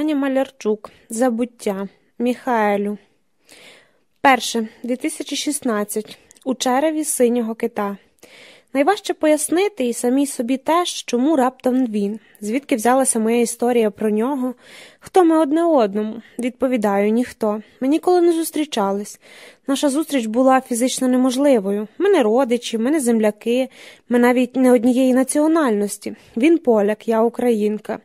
Таня Малярчук. Забуття. Міхаелю. Перше. 2016. У череві синього кита. Найважче пояснити і самій собі теж, чому раптом він, звідки взялася моя історія про нього, хто ми одне одному. Відповідаю, ніхто. Ми ніколи не зустрічались. Наша зустріч була фізично неможливою. Ми не родичі, ми не земляки, ми навіть не однієї національності. Він поляк, я українка.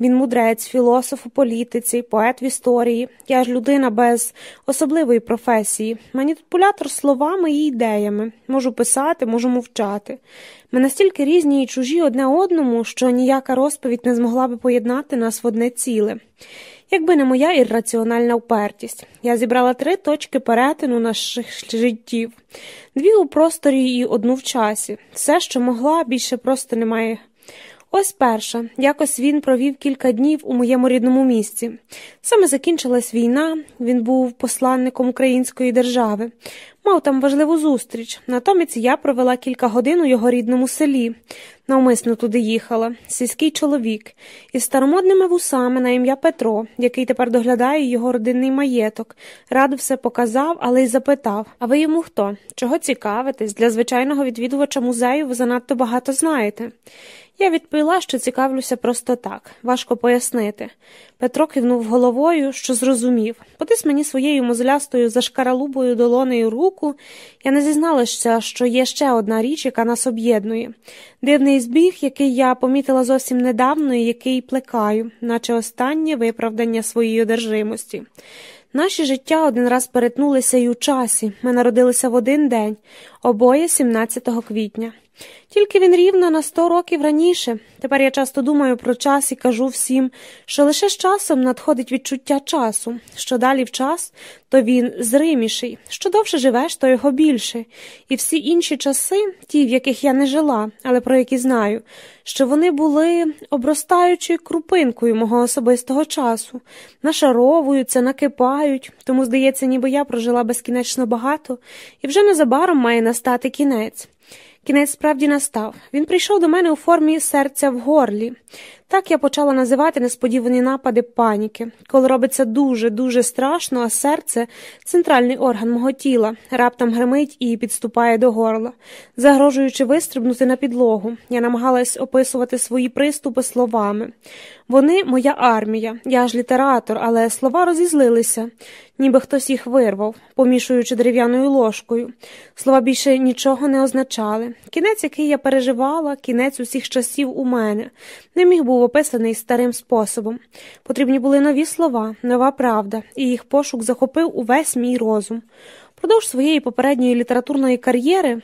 Він мудрець, філософ у політиці, поет в історії. Я ж людина без особливої професії, маніпулятор словами і ідеями. Можу писати, можу мовчати. Ми настільки різні і чужі одне одному, що ніяка розповідь не змогла би поєднати нас в одне ціле. Якби не моя ірраціональна упертість, я зібрала три точки перетину наших життів, дві у просторі і одну в часі. Все, що могла, більше просто немає. Ось перша. Якось він провів кілька днів у моєму рідному місці. Саме закінчилась війна, він був посланником української держави, мав там важливу зустріч. Натомість я провела кілька годин у його рідному селі. Навмисно туди їхала, сільський чоловік, із старомодними вусами на ім'я Петро, який тепер доглядає його родинний маєток. Радо все показав, але й запитав А ви йому хто? Чого цікавитесь? Для звичайного відвідувача музею ви занадто багато знаєте. Я відповіла, що цікавлюся просто так, важко пояснити. Петро кивнув головою, що зрозумів. Потис мені своєю мозлястою зашкаралубою долонею руку, я не зізналася, що є ще одна річ, яка нас об'єднує. Дивний збіг, який я помітила зовсім недавно і який плекаю, наче останнє виправдання своєї одержимості. Наші життя один раз перетнулися й у часі. Ми народилися в один день, обоє 17 квітня. Тільки він рівно на сто років раніше. Тепер я часто думаю про час і кажу всім, що лише з часом надходить відчуття часу, що далі в час, то він зриміший, що довше живеш, то його більше. І всі інші часи, ті, в яких я не жила, але про які знаю, що вони були обростаючою крупинкою мого особистого часу, нашаровуються, накипають, тому здається, ніби я прожила безкінечно багато, і вже незабаром має настати кінець. Кінець справді настав. Він прийшов до мене у формі серця в горлі. Так я почала називати несподівані напади паніки, коли робиться дуже, дуже страшно, а серце центральний орган мого тіла, раптом гримить і підступає до горла, загрожуючи вистрибнути на підлогу. Я намагалась описувати свої приступи словами. Вони моя армія, я ж літератор, але слова розізлилися, ніби хтось їх вирвав, помішуючи дерев'яною ложкою. Слова більше нічого не означали. Кінець, який я переживала, кінець усіх часів у мене, не міг був описаний старим способом. Потрібні були нові слова, нова правда, і їх пошук захопив увесь мій розум. Продовж своєї попередньої літературної кар'єри.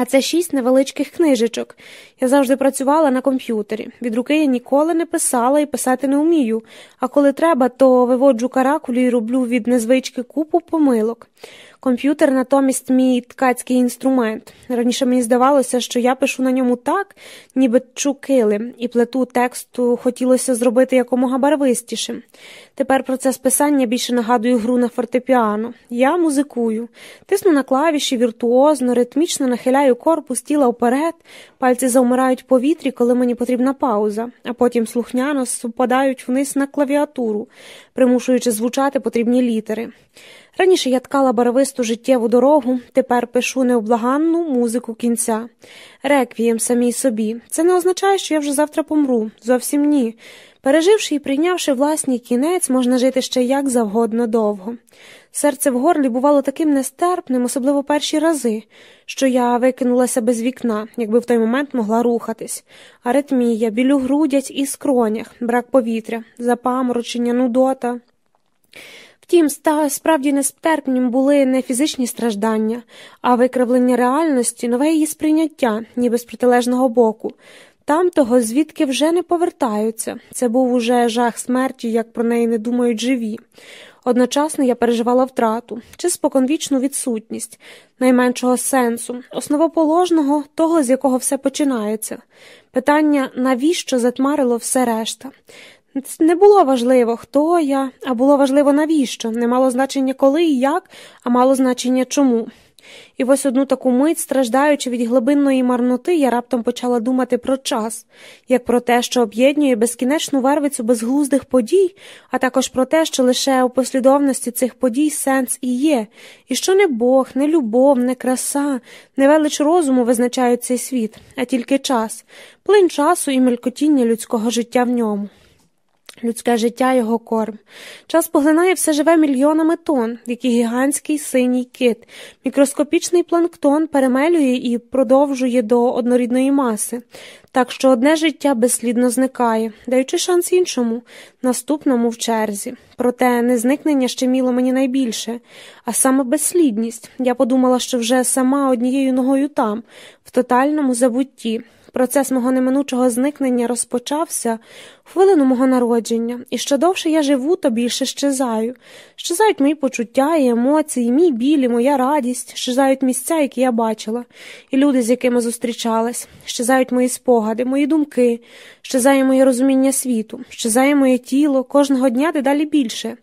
А це шість невеличких книжечок. Я завжди працювала на комп'ютері. Від руки я ніколи не писала і писати не вмію, а коли треба, то виводжу каракулі і роблю від незвички купу помилок. Комп'ютер натомість мій ткацький інструмент. Раніше мені здавалося, що я пишу на ньому так, ніби чукили, і плету тексту хотілося зробити якомога барвистішим. Тепер процес писання більше нагадує гру на фортепіано. Я музикую, тисну на клавіші віртуозно, ритмічно нахиляю корпус тіла вперед, пальці завмирають в повітрі, коли мені потрібна пауза, а потім слухняно спадають вниз на клавіатуру, примушуючи звучати потрібні літери. Раніше я ткала барвисту життєву дорогу, тепер пишу необлаганну музику кінця. Реквієм самій собі. Це не означає, що я вже завтра помру. Зовсім ні. Переживши і прийнявши власний кінець, можна жити ще як завгодно довго. Серце в горлі бувало таким нестерпним, особливо перші рази, що я викинулася без вікна, якби в той момент могла рухатись. Аритмія, білю грудять і скронях, брак повітря, запаморочення, нудота. Втім, справді нестерпнім були не фізичні страждання, а викривлення реальності, нове її сприйняття, ніби з протилежного боку. Там того, звідки вже не повертаються. Це був уже жах смерті, як про неї не думають живі. Одночасно я переживала втрату чи споконвічну відсутність, найменшого сенсу, основоположного того, з якого все починається. Питання, навіщо затмарило все решта. Не було важливо, хто я, а було важливо навіщо. Не мало значення коли і як, а мало значення чому. І ось одну таку мить, страждаючи від глибинної марноти, я раптом почала думати про час, як про те, що об'єднує безкінечну вервицю безглуздих подій, а також про те, що лише у послідовності цих подій сенс і є, і що не Бог, не любов, не краса, не велич розуму визначають цей світ, а тільки час, плин часу і мелькотіння людського життя в ньому. Людське життя його корм. Час поглинає все живе мільйонами тонн, який гігантський синій кит, мікроскопічний планктон перемелює і продовжує до однорідної маси, так що одне життя безслідно зникає, даючи шанс іншому, наступному в черзі. Проте не зникнення ще міло мені найбільше, а саме безслідність. Я подумала, що вже сама однією ногою там, в тотальному забутті. Процес мого неминучого зникнення розпочався в хвилину мого народження, і що довше я живу, то більше щезаю. Щезають мої почуття і емоції, мій біль, і моя радість, щезають місця, які я бачила, і люди, з якими зустрічалась, щезають мої спогади, мої думки, щезає моє розуміння світу, щезає моє тіло кожного дня дедалі більше.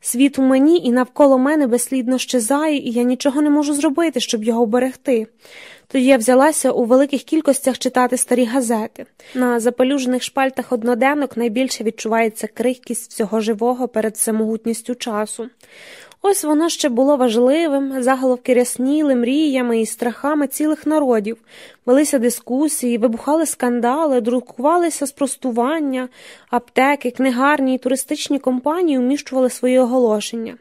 Світ у мені і навколо мене безслідно щезає, і я нічого не можу зробити, щоб його вберегти. Тоді я взялася у великих кількостях читати старі газети. На запалюжених шпальтах одноденок найбільше відчувається крихкість всього живого перед самогутністю часу. Ось воно ще було важливим, заголовки рясніли мріями і страхами цілих народів, велися дискусії, вибухали скандали, друкувалися спростування, аптеки, книгарні і туристичні компанії уміщували свої оголошення.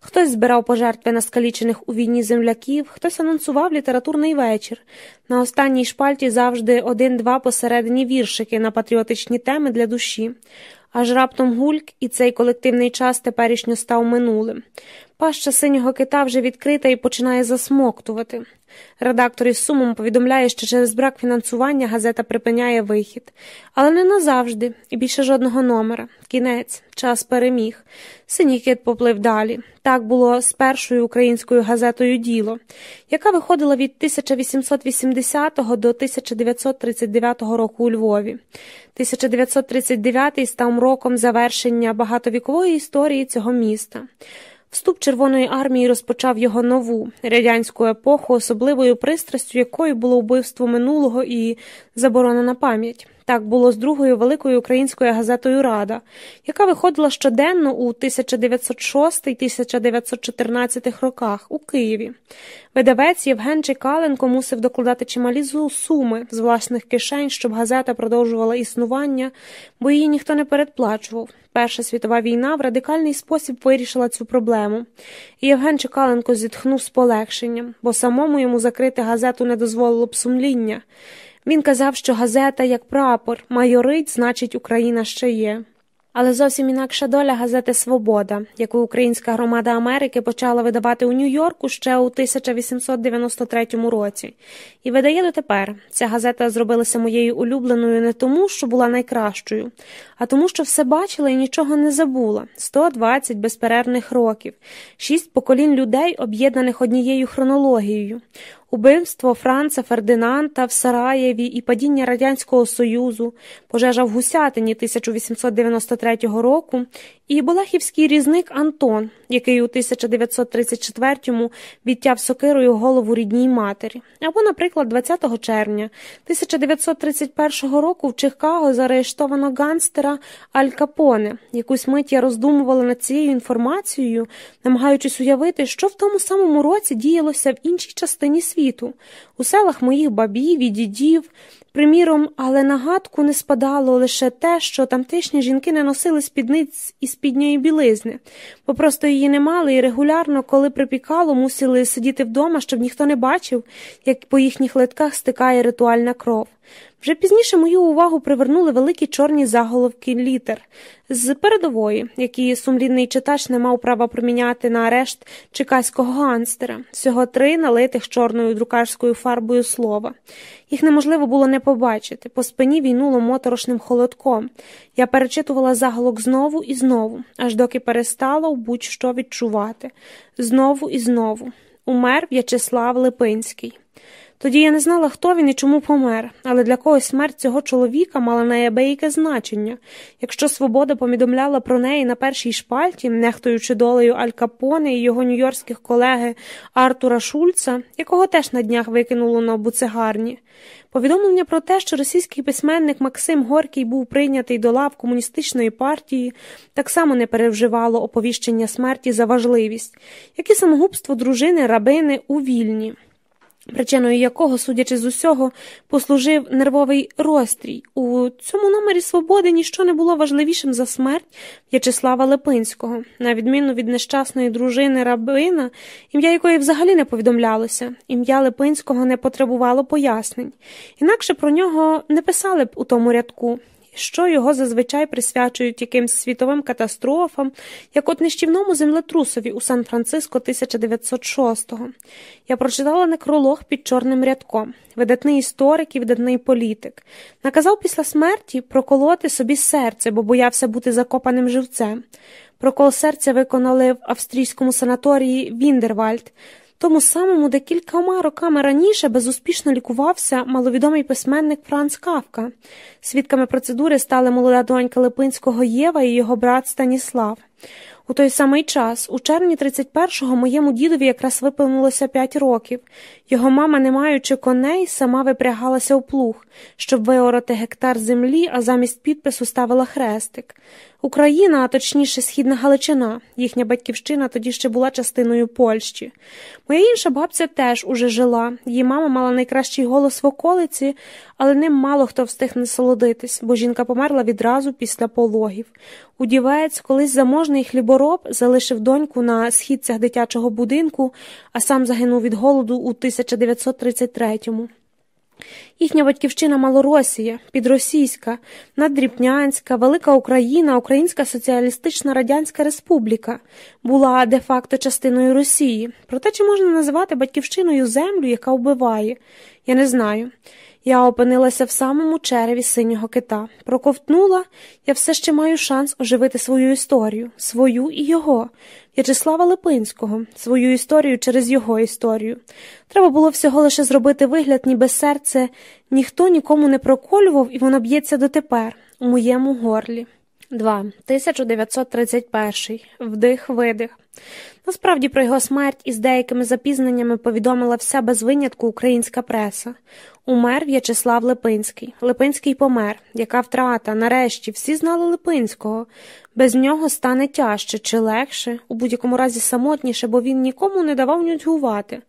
Хтось збирав пожертви на скалічених у війні земляків, хтось анонсував літературний вечір. На останній шпальті завжди один-два посередині віршики на патріотичні теми для душі. Аж раптом гульк, і цей колективний час теперішньо став минулим. Паща синього кита вже відкрита і починає засмоктувати. Редактор із сумом повідомляє, що через брак фінансування газета припиняє вихід, але не назавжди, і більше жодного номера. Кінець, час переміг. Синій кит поплив далі. Так було з першою українською газетою Діло, яка виходила від 1880 до 1939 року у Львові. 1939 став роком завершення багатовікової історії цього міста. Вступ Червоної армії розпочав його нову радянську епоху, особливою пристрастю якої було вбивство минулого і заборона на пам'ять. Так було з другою великою українською газетою Рада, яка виходила щоденно у 1906-1914 роках у Києві. Видавець Євген Чекаленко мусив докладати чималі суми з власних кишень, щоб газета продовжувала існування, бо її ніхто не передплачував. Перша світова війна в радикальний спосіб вирішила цю проблему. Євген Чекаленко зітхнув з полегшенням, бо самому йому закрити газету не дозволило б сумління. Він казав, що газета, як прапор, майорить, значить, Україна ще є. Але зовсім інакша доля газети Свобода, яку українська громада Америки почала видавати у Нью-Йорку ще у 1893 році, і видає дотепер. Ця газета зробилася моєю улюбленою не тому, що була найкращою, а тому, що все бачила і нічого не забула 120 безперервних років, шість поколінь людей, об'єднаних однією хронологією. Убивство Франца Фердинанда в Сараєві і падіння Радянського Союзу, пожежа в Гусятині 1893 року і Балахівський різник Антон, який у 1934-му відтяв сокирою голову рідній матері, або, наприклад, 20 червня 1931 року в Чикаго заарештовано ганстера Аль Капоне. Якусь мить я роздумувала над цією інформацією, намагаючись уявити, що в тому самому році діялося в іншій частині світу, у селах моїх бабів і дідів. Приміром, але на гадку не спадало лише те, що тамтешні жінки не носили спідниць і спідньої білизни, бо просто її не мали і регулярно, коли припікало, мусили сидіти вдома, щоб ніхто не бачив, як по їхніх литках стикає ритуальна кров. Вже пізніше мою увагу привернули великі чорні заголовки літер з передової, які сумлінний читач не мав права проміняти на арешт чекаського ганстера, всього три налитих чорною друкарською фарбою слова. Їх неможливо було не побачити, по спині війнуло моторошним холодком. Я перечитувала заголовок знову і знову, аж доки перестала будь-що відчувати. Знову і знову. Умер В'ячеслав Липинський. Тоді я не знала, хто він і чому помер, але для когось смерть цього чоловіка мала неабияке значення. Якщо свобода повідомляла про неї на першій шпальті, нехтуючи долею Аль Капоне і його нью-йоркських колеги Артура Шульца, якого теж на днях викинуло на буцегарні, повідомлення про те, що російський письменник Максим Горький був прийнятий до лав комуністичної партії, так само не перевживало оповіщення смерті за важливість, як і самогубство дружини рабини у вільні причиною якого, судячи з усього, послужив нервовий розстрій. У цьому номері свободи ніщо не було важливішим за смерть В'ячеслава Липинського, на відміну від нещасної дружини рабина, ім'я якої взагалі не повідомлялося, ім'я Липинського не потребувало пояснень, інакше про нього не писали б у тому рядку що його зазвичай присвячують якимсь світовим катастрофам, як от нищівному землетрусові у Сан-Франциско 1906-го. Я прочитала некролог під чорним рядком, видатний історик і видатний політик. Наказав після смерті проколоти собі серце, бо боявся бути закопаним живцем. Прокол серця виконали в австрійському санаторії Віндервальд тому самому, де кількома роками раніше безуспішно лікувався маловідомий письменник Франц Кавка. Свідками процедури стали молода донька Липинського Єва і його брат Станіслав. У той самий час, у червні 31-го, моєму дідові якраз виповнилося 5 років. Його мама, не маючи коней, сама випрягалася у плуг, щоб виорати гектар землі, а замість підпису ставила хрестик. Україна, а точніше східна Галичина, їхня батьківщина тоді ще була частиною Польщі. Моя інша бабця теж уже жила. Її мама мала найкращий голос в околиці, але ним мало хто встиг насолодитись, бо жінка померла відразу після пологів. Удівець, колись заможний хлібороб, залишив доньку на східцях дитячого будинку, а сам загинув від голоду у 1933-му. Їхня батьківщина Малоросія, Підросійська, Надріпнянська, Велика Україна, Українська Соціалістична Радянська Республіка була де-факто частиною Росії. Проте чи можна називати батьківщиною землю, яка вбиває? Я не знаю. Я опинилася в самому череві синього кита. Проковтнула, я все ще маю шанс оживити свою історію, свою і його, В'ячеслава Липинського, свою історію через його історію. Треба було всього лише зробити вигляд, ніби серце ніхто нікому не проколював, і воно б'ється дотепер, у моєму горлі. 2. 1931. Вдих, видих. Насправді про його смерть із деякими запізненнями повідомила вся без винятку українська преса. Умер В'ячеслав Липинський. Липинський помер. Яка втрата? Нарешті всі знали Липинського. Без нього стане тяжче чи легше, у будь-якому разі самотніше, бо він нікому не давав нудьгувати.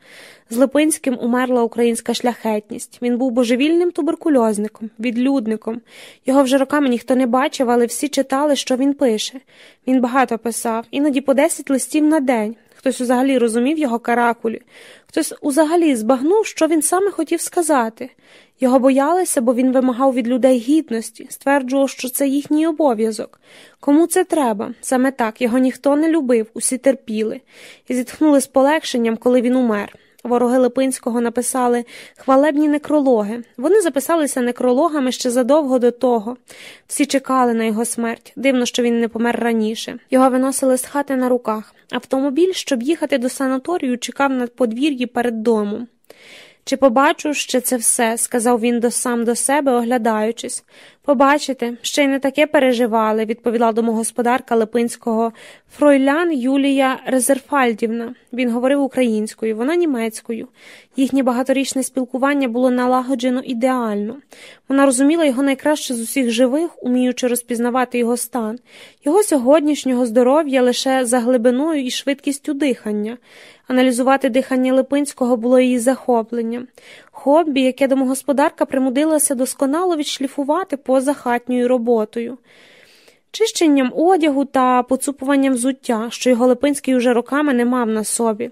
З Липинським умерла українська шляхетність. Він був божевільним туберкульозником, відлюдником. Його вже роками ніхто не бачив, але всі читали, що він пише. Він багато писав, іноді по десять листів на день. Хтось взагалі розумів його каракулі, хтось взагалі збагнув, що він саме хотів сказати. Його боялися, бо він вимагав від людей гідності, стверджував, що це їхній обов'язок. Кому це треба? Саме так його ніхто не любив, усі терпіли, і зітхнули з полегшенням, коли він умер. Вороги Липинського написали хвалебні некрологи. Вони записалися некрологами ще задовго до того. Всі чекали на його смерть. Дивно, що він не помер раніше. Його виносили з хати на руках. Автомобіль, щоб їхати до санаторію, чекав на подвір'ї перед домом. Чи побачу ще це все, сказав він до сам до себе, оглядаючись. Побачите, ще й не таке переживали, відповіла домогосподарка Липинського фройлян Юлія Резерфальдівна. Він говорив українською, вона німецькою. Їхнє багаторічне спілкування було налагоджено ідеально. Вона розуміла його найкраще з усіх живих, уміючи розпізнавати його стан, його сьогоднішнього здоров'я лише за глибиною і швидкістю дихання. Аналізувати дихання Липинського було її захопленням. Хобі, яке домогосподарка примудилася досконало відшліфувати поза хатньою роботою чищенням одягу та поцупуванням взуття, що його Липинський уже роками не мав на собі.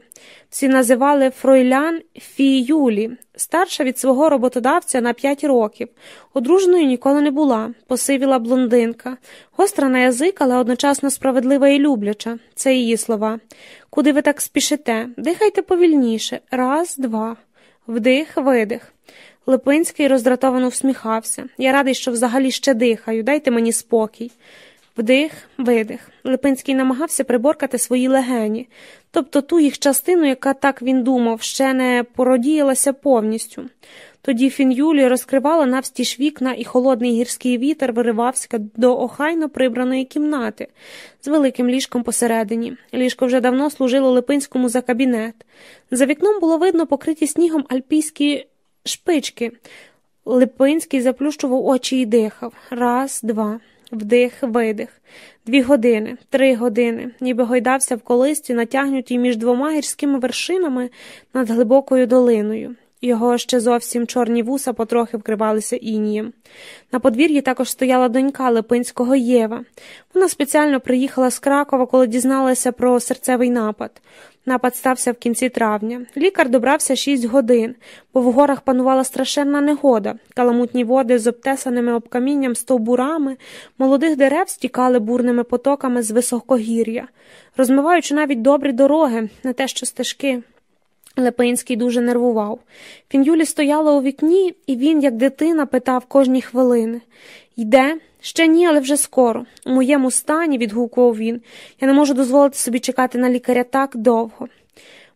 Всі називали Фройлян Фі Юлі, старша від свого роботодавця на п'ять років. Одруженою ніколи не була, посивіла блондинка, гостра на язик, але одночасно справедлива і любляча. Це її слова. Куди ви так спішите? Дихайте повільніше. Раз, два. Вдих, видих. Липинський роздратовано всміхався. Я радий, що взагалі ще дихаю. Дайте мені спокій. Вдих, видих. Липинський намагався приборкати свої легені, тобто ту їх частину, яка так він думав, ще не породіялася повністю. Тоді фін'юлі розкривала навстіж вікна, і холодний гірський вітер виривався до охайно прибраної кімнати з великим ліжком посередині. Ліжко вже давно служило Липинському за кабінет. За вікном було видно покриті снігом альпійські шпички. Липинський заплющував очі і дихав. Раз, два. Вдих, видих. Дві години, три години, ніби гойдався в колисті, натягнутій між двома гірськими вершинами над глибокою долиною. Його ще зовсім чорні вуса потрохи вкривалися інієм. На подвір'ї також стояла донька Липинського Єва. Вона спеціально приїхала з Кракова, коли дізналася про серцевий напад. Напад стався в кінці травня. Лікар добрався шість годин, бо в горах панувала страшенна негода. Каламутні води з обтесаними обкамінням стовбурами, молодих дерев стікали бурними потоками з високогір'я, розмиваючи навіть добрі дороги, не те що стежки. Лепинський дуже нервував. Фінюлі стояла у вікні, і він, як дитина, питав кожні хвилини Йде? Ще ні, але вже скоро. У моєму стані, відгукував він, я не можу дозволити собі чекати на лікаря так довго.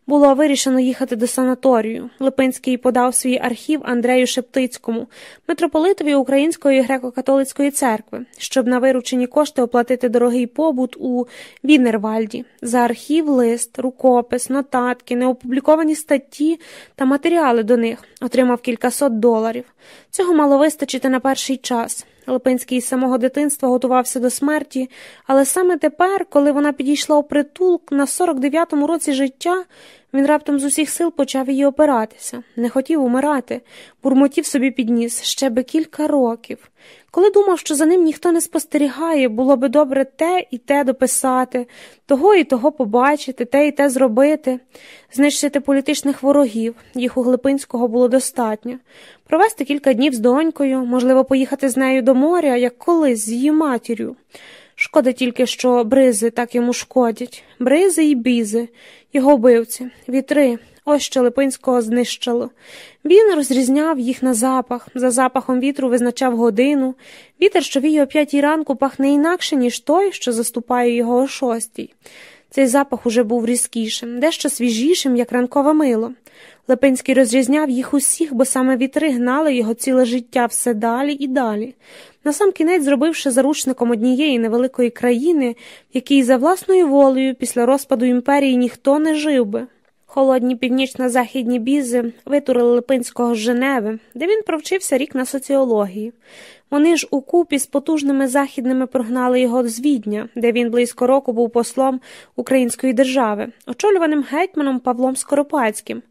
Було вирішено їхати до санаторію. Липинський подав свій архів Андрею Шептицькому, митрополитові Української греко-католицької церкви, щоб на виручені кошти оплатити дорогий побут у Вінервальді. За архів, лист, рукопис, нотатки, неопубліковані статті та матеріали до них отримав кількасот доларів. Цього мало вистачити на перший час. Липинський з самого дитинства готувався до смерті, але саме тепер, коли вона підійшла у притул на 49-му році життя, він раптом з усіх сил почав її опиратися, не хотів умирати, бурмотів собі підніс ще би кілька років. Коли думав, що за ним ніхто не спостерігає, було би добре те і те дописати, того і того побачити, те і те зробити, знищити політичних ворогів, їх у Глипинського було достатньо, провести кілька днів з донькою, можливо, поїхати з нею до моря, як колись з її матір'ю. Шкода тільки, що бризи так йому шкодять, бризи і бізи, його вбивці, вітри, ось що Липинського знищило. Він розрізняв їх на запах, за запахом вітру визначав годину. Вітер, що віє о п'ятій ранку, пахне інакше, ніж той, що заступає його о шостій. Цей запах уже був різкішим, дещо свіжішим, як ранкове мило. Липинський розрізняв їх усіх, бо саме вітри гнали його ціле життя все далі і далі. Насам кінець зробивши заручником однієї невеликої країни, в якій за власною волею після розпаду імперії ніхто не жив би. Холодні північно-західні бізи витурили Липинського з Женеви, де він провчився рік на соціології. Вони ж укупі з потужними західними прогнали його з Відня, де він близько року був послом Української держави, очолюваним гетьманом Павлом Скоропадським.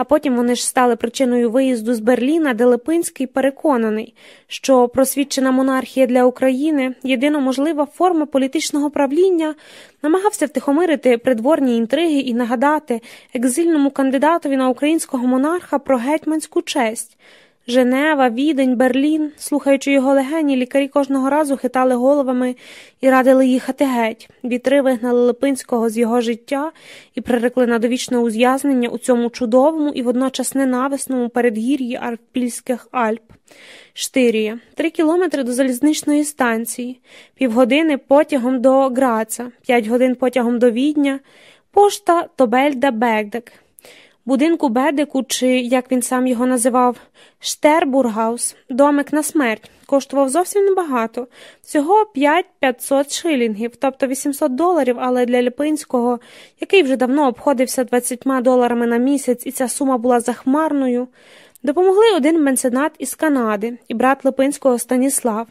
А потім вони ж стали причиною виїзду з Берліна, де Липинський переконаний, що просвідчена монархія для України єдино можлива форма політичного правління, намагався втихомирити придворні інтриги і нагадати екзильному кандидатові на українського монарха про гетьманську честь. Женева, Відень, Берлін, слухаючи його легені, лікарі кожного разу хитали головами і радили їхати геть. Вітри вигнали Липинського з його життя і прирекли на довічне ув'язнення у цьому чудовому і водночас ненависному передгір'ї Арпільських Альп. Штирія, три кілометри до залізничної станції, півгодини потягом до Граца, п'ять годин потягом до Відня, пошта Тобельда Бегдек. Будинку Бедику, чи, як він сам його називав, Штербургаус, домик на смерть, коштував зовсім небагато, всього 5-500 шилінгів, тобто 800 доларів, але для Ліпинського, який вже давно обходився 20 доларами на місяць, і ця сума була захмарною, допомогли один меценат із Канади і брат Липинського Станіслав.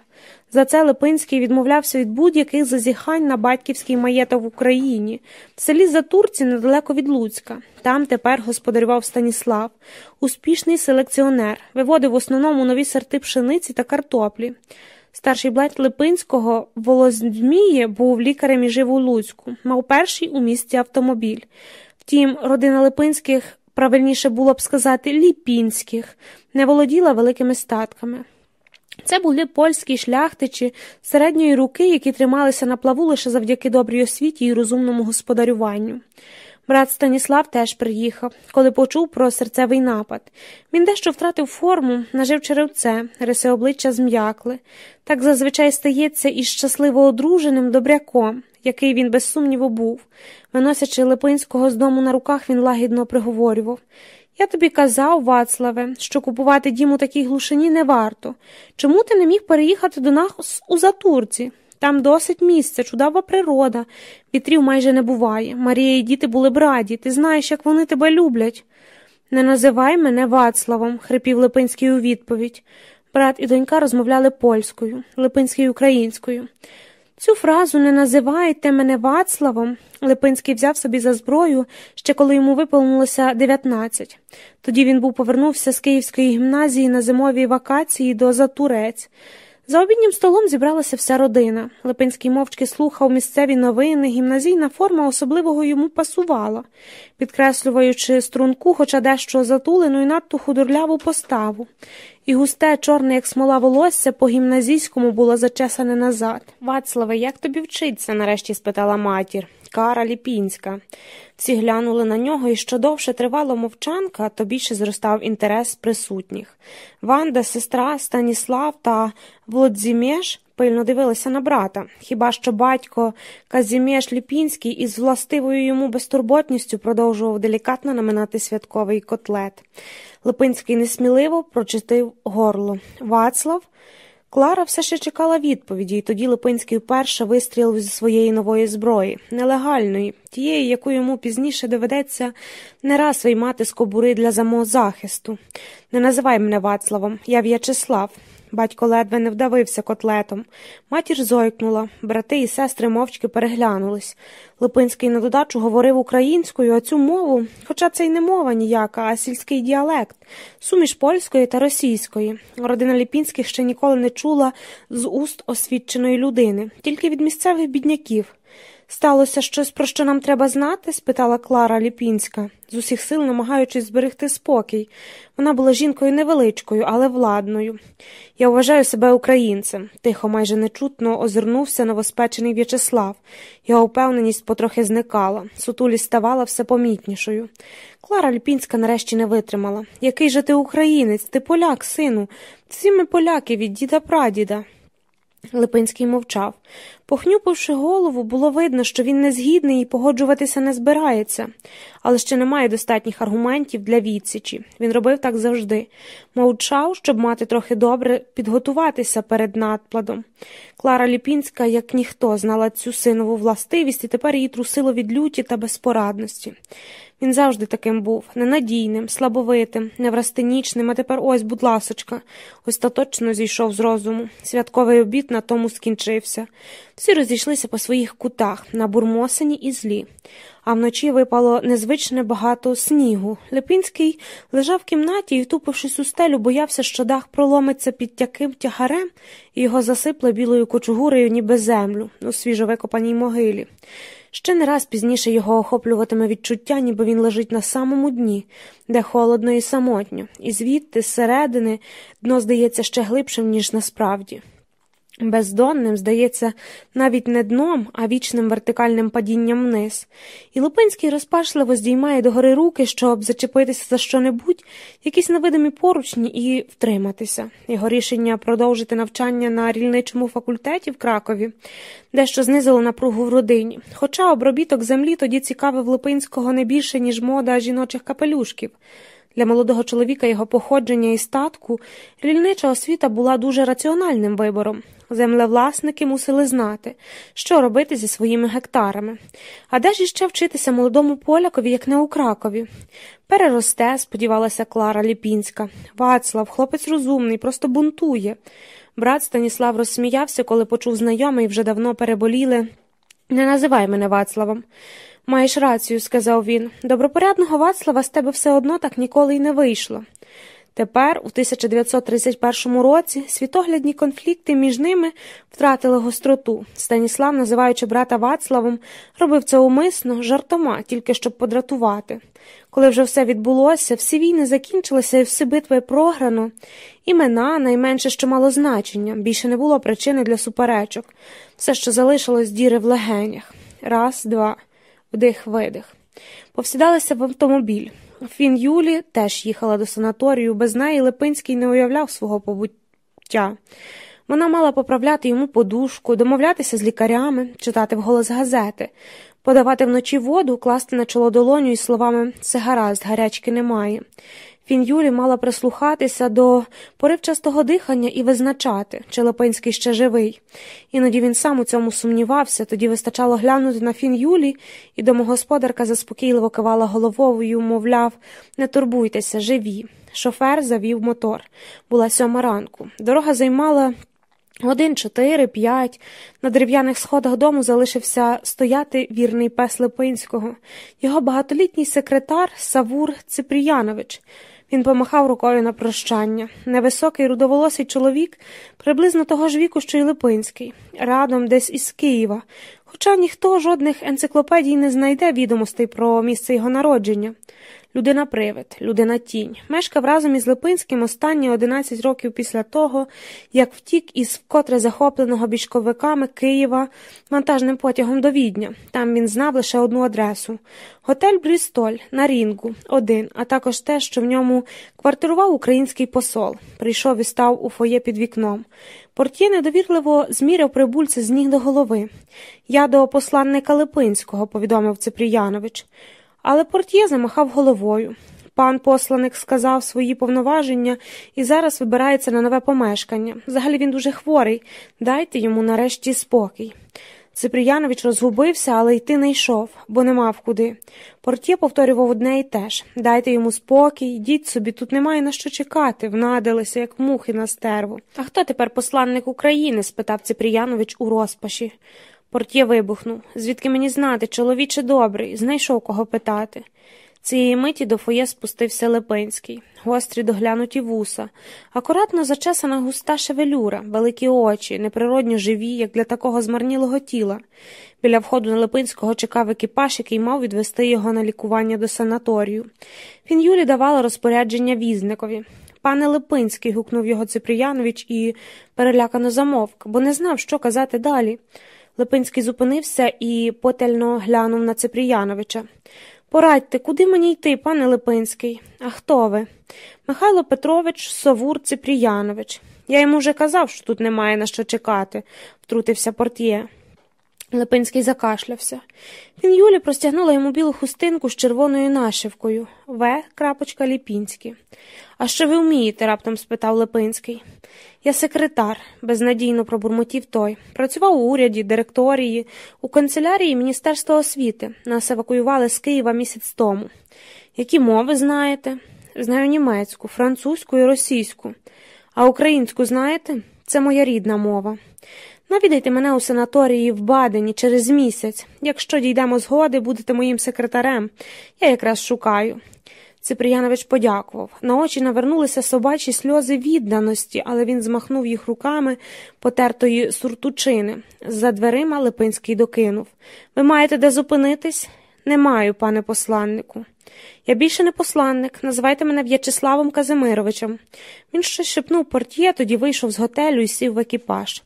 За це Липинський відмовлявся від будь-яких зазіхань на батьківський маєток в Україні, в селі Затурці недалеко від Луцька. Там тепер господарював Станіслав, успішний селекціонер, виводив в основному нові сорти пшениці та картоплі. Старший блать Липинського Волозміє був лікарем і жив у Луцьку, мав перший у місті автомобіль. Втім, родина Липинських, правильніше було б сказати, Ліпінських, не володіла великими статками. Це були польські шляхтичі середньої руки, які трималися на плаву лише завдяки добрій освіті і розумному господарюванню. Брат Станіслав теж приїхав, коли почув про серцевий напад. Він дещо втратив форму, нажив черевце, риси обличчя зм'якли. Так зазвичай стається із щасливо одруженим добряком, який він без сумніву був. Виносячи Липинського з дому на руках, він лагідно приговорював. Я тобі казав, Вацлаве, що купувати дім у такій глушині не варто. Чому ти не міг переїхати до нас у Затурці? Там досить місця, чудова природа, вітрів майже не буває. Марія і діти були б раді, ти знаєш, як вони тебе люблять. Не називай мене Вацлавом, хрипів Липинський у відповідь. Брат і донька розмовляли польською, Липинський українською. Цю фразу не називайте мене Вацлавом. Липинський взяв собі за зброю ще коли йому виповнилося 19. Тоді він був повернувся з Київської гімназії на зимовій вакації до Затурець. За обіднім столом зібралася вся родина. Липинський мовчки слухав місцеві новини, гімназійна форма особливого йому пасувала, підкреслюючи струнку, хоча дещо затулену і надто худорляву поставу. І густе, чорне, як смола волосся, по гімназійському було зачесане назад. Вацлаве, як тобі вчиться? нарешті спитала матір. Кара Ліпінська. Всі глянули на нього, і що довше тривала мовчанка, то більше зростав інтерес присутніх. Ванда, сестра, Станіслав та Володзімєш пильно дивилися на брата. Хіба що батько Казімєш Ліпінський із властивою йому безтурботністю продовжував делікатно наминати святковий котлет. Липинський несміливо прочистив горло. Вацлав. Клара все ще чекала відповіді, і тоді Липинський вперше вистрілив зі своєї нової зброї, нелегальної, тієї, яку йому пізніше доведеться не раз виймати з кобури для самозахисту. Не називай мене Вацлавом, я В'ячеслав. Батько ледве не вдавився котлетом. Матір зойкнула, брати і сестри мовчки переглянулись. Липинський на додачу говорив українською, а цю мову, хоча це й не мова ніяка, а сільський діалект, суміш польської та російської. Родина Ліпінських ще ніколи не чула з уст освіченої людини, тільки від місцевих бідняків. Сталося щось, про що нам треба знати? спитала Клара Ліпінська, з усіх сил намагаючись зберегти спокій. Вона була жінкою невеличкою, але владною. Я вважаю себе українцем, тихо, майже нечутно озирнувся новоспечений В'ячеслав. Його впевненість потрохи зникала, сутулість ставала все помітнішою. Клара Ліпінська нарешті не витримала. Який же ти українець, ти поляк, сину? Всі ми поляки від діда прадіда. Липинський мовчав. Похнюпивши голову, було видно, що він не згідний і погоджуватися не збирається, але ще немає достатніх аргументів для відсічі. Він робив так завжди мовчав, щоб мати трохи добре підготуватися перед надпладом. Клара Ліпінська, як ніхто, знала цю синову властивість і тепер її трусило від люті та безпорадності. Він завжди таким був ненадійним, слабовитим, неврастенічним, а тепер ось, будь ласочка, остаточно зійшов з розуму. Святковий обід на тому скінчився. Всі розійшлися по своїх кутах, набурмосені і злі. А вночі випало незвичне багато снігу. Лепінський лежав в кімнаті і, втупившись у стелю, боявся, що дах проломиться під тяким тягарем, і його засипле білою кочугурею, ніби землю, у свіжовикопаній могилі. Ще не раз пізніше його охоплюватиме відчуття, ніби він лежить на самому дні, де холодно і самотньо, і звідти, зсередини, дно здається ще глибшим, ніж насправді. Бездонним, здається, навіть не дном, а вічним вертикальним падінням вниз. І Лупинський розпашливо здіймає догори руки, щоб зачепитися за що-небудь, якісь невидимі поручні і втриматися. Його рішення продовжити навчання на рільничому факультеті в Кракові, дещо знизило напругу в родині. Хоча обробіток землі тоді цікавив Липинського не більше, ніж мода жіночих капелюшків. Для молодого чоловіка його походження і статку рільнича освіта була дуже раціональним вибором. Землевласники мусили знати, що робити зі своїми гектарами. А де ж іще вчитися молодому полякові, як не у Кракові? Переросте, сподівалася Клара Ліпінська. Вацлав, хлопець розумний, просто бунтує. Брат Станіслав розсміявся, коли почув знайомий вже давно переболіли. Не називай мене Вацлавом. Маєш рацію, сказав він. Добропорядного Вацлава з тебе все одно так ніколи й не вийшло. Тепер, у 1931 році, світоглядні конфлікти між ними втратили гостроту. Станіслав, називаючи брата Вацлавом, робив це умисно, жартома, тільки щоб подратувати. Коли вже все відбулося, всі війни закінчилися і всі битви програно, імена найменше, що мало значення, більше не було причини для суперечок. Все, що залишилось діри в легенях. Раз, два, вдих, видих. Повсідалися в автомобіль. Фін Юлі теж їхала до санаторію, без неї Липинський не уявляв свого побуття. Вона мала поправляти йому подушку, домовлятися з лікарями, читати вголос газети, подавати вночі воду, класти на чоло долоню із словами Це гаразд, гарячки немає. Фін Юлі мала прислухатися до поривчастого дихання і визначати, чи Липинський ще живий. Іноді він сам у цьому сумнівався, тоді вистачало глянути на Фін Юлі, і домогосподарка заспокійливо кивала головою, мовляв, не турбуйтеся, живі. Шофер завів мотор. Була сьома ранку. Дорога займала Годин чотири, п'ять. На дерев'яних сходах дому залишився стояти вірний пес Липинського, його багатолітній секретар Савур Ципріянович. Він помахав рукою на прощання. Невисокий рудоволосий чоловік, приблизно того ж віку, що й Липинський, радом десь із Києва, хоча ніхто жодних енциклопедій не знайде відомостей про місце його народження людина привид, людина тінь. Мешкав разом із Липинським останні 11 років після того, як втік із вкотре захопленого бічковиками Києва вантажним потягом до Відня. Там він знав лише одну адресу готель Брістоль на Рінгу, один, а також те, що в ньому квартирував український посол. Прийшов і став у фоє під вікном. Портє недовірливо зміряв прибульця з ніг до голови. Я до посланника Липинського, повідомив Ципріянович. Але портє замахав головою. Пан посланик сказав свої повноваження і зараз вибирається на нове помешкання. Взагалі він дуже хворий. Дайте йому нарешті спокій. Ципріянович розгубився, але йти не йшов, бо не мав куди. Портє повторював одне і те ж дайте йому спокій, йдіть собі, тут немає на що чекати, внадилися, як мухи на стерву. А хто тепер посланник України? спитав Ципріянович у розпаші. Портє вибухнув. Звідки мені знати, чоловіче добрий, знайшов кого питати. Цієї миті до фоє спустився Липинський, гострі доглянуті вуса, акуратно зачесана густа шевелюра, великі очі, неприродньо живі, як для такого змарнілого тіла. Біля входу на Липинського чекав екіпаж, який мав відвести його на лікування до санаторію. Він Юлі давала розпорядження візникові. Пане Липинський, гукнув його Ципріянович і перелякано замовк, бо не знав, що казати далі. Липинський зупинився і потельно глянув на Ципріяновича. Порадьте, куди мені йти, пане Липинський? А хто ви? Михайло Петрович Совур Ципріянович. Я йому вже казав, що тут немає на що чекати, втрутився портє. Липинський закашлявся. Він Юлі простягнула йому білу хустинку з червоною нашивкою В. крапочка Ліпінський. А що ви вмієте? раптом спитав Липинський. Я секретар, безнадійно пробурмотів той. Працював у уряді, директорії, у канцелярії Міністерства освіти. Нас евакуювали з Києва місяць тому. Які мови знаєте? Знаю німецьку, французьку і російську. А українську знаєте? Це моя рідна мова. Навідайте мене у санаторії в Бадені через місяць. Якщо дійдемо згоди, будете моїм секретарем. Я якраз шукаю. Ципріянович подякував. На очі навернулися собачі сльози відданості, але він змахнув їх руками потертої суртучини. За дверима Липинський докинув Ви маєте де зупинитись? Не маю, пане посланнику. Я більше не посланник, називайте мене В'ячеславом Казимировичем. Він щось шепнув портє, тоді вийшов з готелю і сів в екіпаж.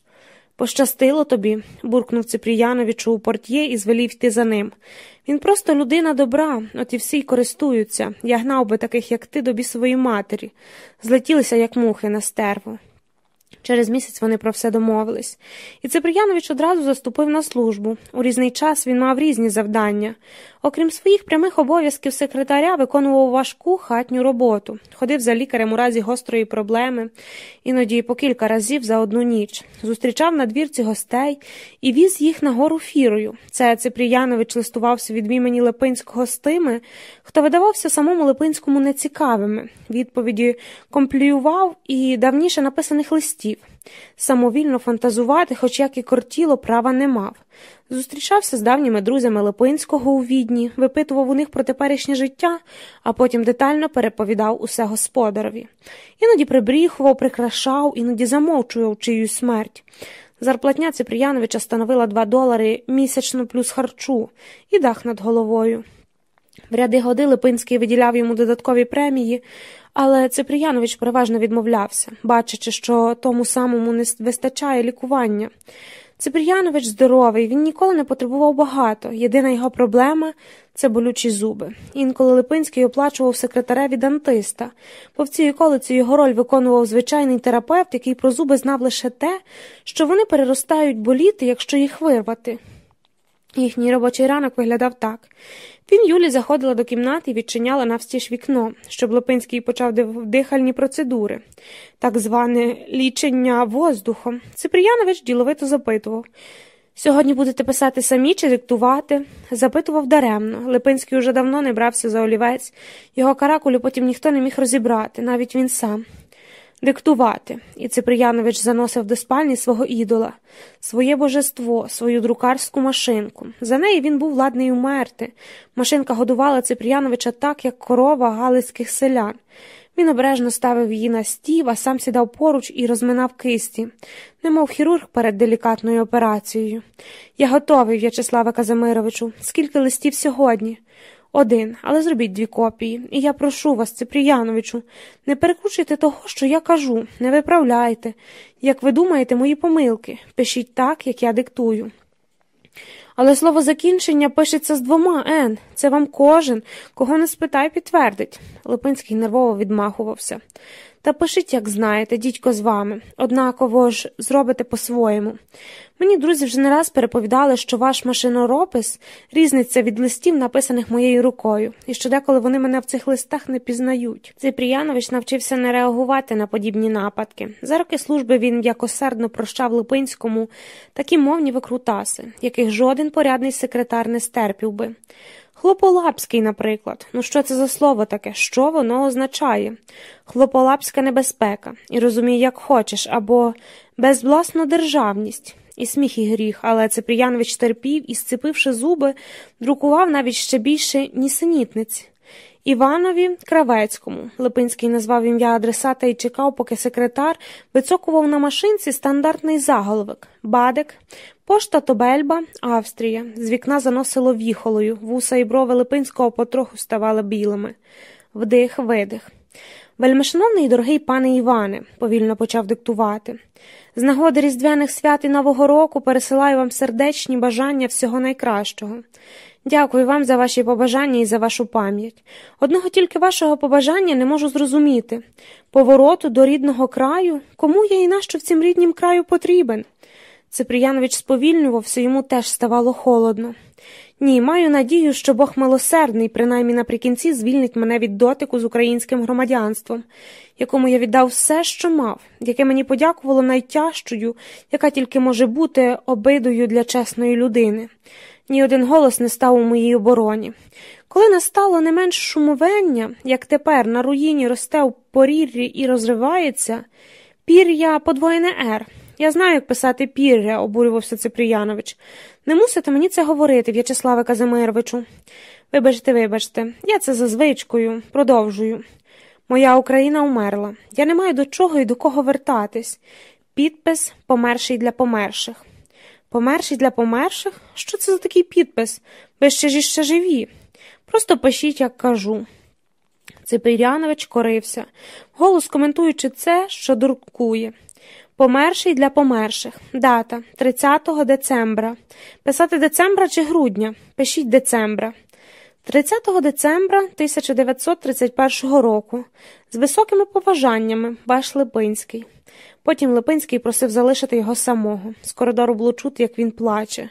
Пощастило тобі, буркнув Ципріяновичу у портє і звелів йти за ним. Він просто людина добра, от і всі й користуються. Я гнав би таких, як ти, до бісової матері. Злетілися, як мухи на стерву. Через місяць вони про все домовились, і Циприянович одразу заступив на службу. У різний час він мав різні завдання. Окрім своїх прямих обов'язків секретаря, виконував важку хатню роботу, ходив за лікарем у разі гострої проблеми, іноді по кілька разів за одну ніч, зустрічав на двірці гостей і віз їх на гору фірою. Це Ципріянович листувався від імені Липинського з тими, хто видавався самому Липинському нецікавими. Відповіді комплюював і давніше написаних листів. Самовільно фантазувати, хоч як і кортіло, права не мав. Зустрічався з давніми друзями Липинського у відні, випитував у них про теперішнє життя, а потім детально переповідав усе господарові. Іноді прибріхував, прикрашав, іноді замовчував чиюсь смерть. Зарплатня Ципріяновича становила 2 долари місячно плюс харчу і дах над головою. В ряди годи Липинський виділяв йому додаткові премії, але Ципріянович переважно відмовлявся, бачачи, що тому самому не вистачає лікування. Ципріянович здоровий, він ніколи не потребував багато. Єдина його проблема це болючі зуби. Інколи Липинський оплачував секретареві дантиста, в цій околиці його роль виконував звичайний терапевт, який про зуби знав лише те, що вони переростають боліти, якщо їх вирвати. Їхній робочий ранок виглядав так. Він Юлі заходила до кімнати і відчиняла навстіж вікно, щоб Липинський почав дихальні процедури, так зване лічення воздухом. Ципріянович діловито запитував. Сьогодні будете писати самі чи диктувати? Запитував даремно. Липинський уже давно не брався за олівець, його каракулю потім ніхто не міг розібрати, навіть він сам диктувати, і Циприянович заносив до спальні свого ідола, своє божество, свою друкарську машинку. За неї він був ладний умерти. Машинка годувала Циприяновича так, як корова галицьких селян. Він обережно ставив її на стів, а сам сідав поруч і розминав кисті, немов хірург перед делікатною операцією. Я готовий, В'ячеславе Казимировичу. Скільки листів сьогодні? Один, але зробіть дві копії, і я прошу вас, Ципріяновичу, не перекручуйте того, що я кажу, не виправляйте. Як ви думаєте, мої помилки, пишіть так, як я диктую. Але слово закінчення пишеться з двома Н. Це вам кожен, кого не спитай, підтвердить. Липинський нервово відмахувався. Та пишіть, як знаєте, дідько з вами, однаково ж зробите по-своєму. Мені друзі вже не раз переповідали, що ваш машиноропис різниця від листів, написаних моєю рукою, і що деколи вони мене в цих листах не пізнають. Ципріянович навчився не реагувати на подібні нападки. За роки служби він м'якосердно прощав Липинському такі мовні викрутаси, яких жоден порядний секретар не стерпів би. Хлополапський, наприклад. Ну що це за слово таке? Що воно означає? Хлополапська небезпека, і розумій, як хочеш, або безвласна державність. І сміх і гріх, але Ципріянович терпів і, сцепивши зуби, друкував навіть ще більше нісенітниць. Іванові Кравецькому. Липинський назвав ім'я адресата і чекав, поки секретар вицокував на машинці стандартний заголовок Бадек, пошта Тобельба, Австрія. З вікна заносило віхолою, вуса і брови Липинського потроху ставали білими. Вдих, видих. Вельмишановний дорогий пане Іване, повільно почав диктувати. З нагоди Різдвяних свят і Нового року пересилаю вам сердечні бажання всього найкращого. Дякую вам за ваші побажання і за вашу пам'ять. Одного тільки вашого побажання не можу зрозуміти повороту до рідного краю, кому я і нащо в цім ріднім краю потрібен. Ципріянович сповільнювався, йому теж ставало холодно. Ні, маю надію, що Бог милосердний, принаймні наприкінці звільнить мене від дотику з українським громадянством, якому я віддав все, що мав, яке мені подякувало найтяжчою, яка тільки може бути обидою для чесної людини. Ні один голос не став у моїй обороні. Коли настало не менш шумовення, як тепер на руїні росте у порір'ї і розривається, пір'я подвоєне «Р». Я знаю, як писати пір'я, обурювався Ципріянович. Не мусите мені це говорити, В'ячеславе Казимировичу. Вибачте, вибачте, я це за звичкою, продовжую. Моя Україна умерла. Я не маю до чого і до кого вертатись. Підпис померший для померших. Померший для померших? Що це за такий підпис? Ви ще ж іще живі. Просто пишіть, як кажу. Ципирянович корився, голос коментуючи це, що дуркує. Померший для померших. Дата 30 децембра. Писати децембра чи грудня? Пишіть децембра. 30 децембра 1931 року. З високими поважаннями ваш Липинський. Потім Липинський просив залишити його самого. З коридору було чути, як він плаче.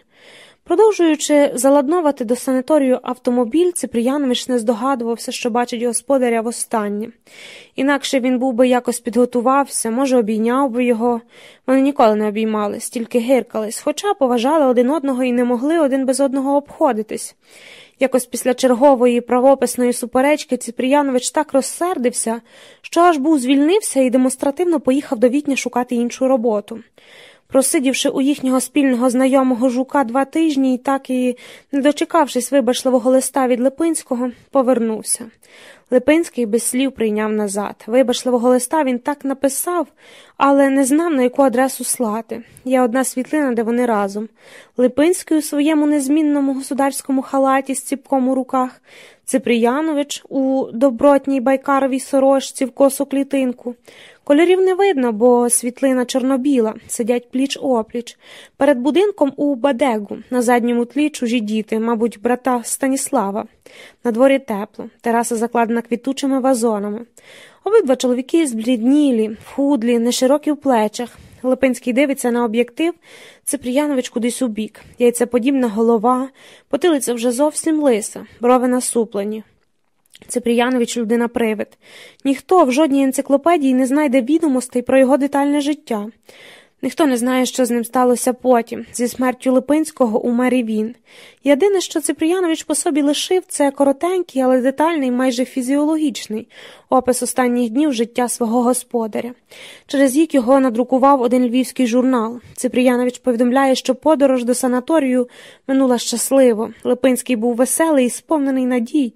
Продовжуючи заладновати до санаторію автомобіль, Ципріянович не здогадувався, що бачить господаря востаннє. Інакше він був би якось підготувався, може, обійняв би його. Вони ніколи не обіймались, тільки гиркались, хоча поважали один одного і не могли один без одного обходитись. Якось після чергової правописної суперечки Ципріянович так розсердився, що аж був звільнився і демонстративно поїхав до Вітня шукати іншу роботу. Просидівши у їхнього спільного знайомого жука два тижні і так і, не дочекавшись вибачливого листа від Липинського, повернувся. Липинський без слів прийняв назад. Вибачливого листа він так написав, але не знав, на яку адресу слати. Є одна світлина, де вони разом. Липинський у своєму незмінному государському халаті з ціпком у руках, Ципріянович у добротній байкаровій сорочці в косу клітинку. Кольорів не видно, бо світлина чорнобіла, сидять пліч опліч. Перед будинком у бадегу, на задньому тлі чужі діти, мабуть, брата Станіслава. На дворі тепло, тераса закладена квітучими вазонами. Обидва чоловіки збліднілі, худлі, неширокі в плечах. Липинський дивиться на об'єктив, Ципріянович кудись у бік. Яйцеподібна голова, потилиця вже зовсім лиса, брови насуплені. Ципріянович людина привид. Ніхто в жодній енциклопедії не знайде відомостей про його детальне життя. Ніхто не знає, що з ним сталося потім, зі смертю Липинського умер і він. Єдине, що Ципріянович по собі лишив, це коротенький, але детальний, майже фізіологічний опис останніх днів життя свого господаря. Через рік його надрукував один львівський журнал. Ципріянович повідомляє, що подорож до санаторію минула щасливо. Липинський був веселий і сповнений надій.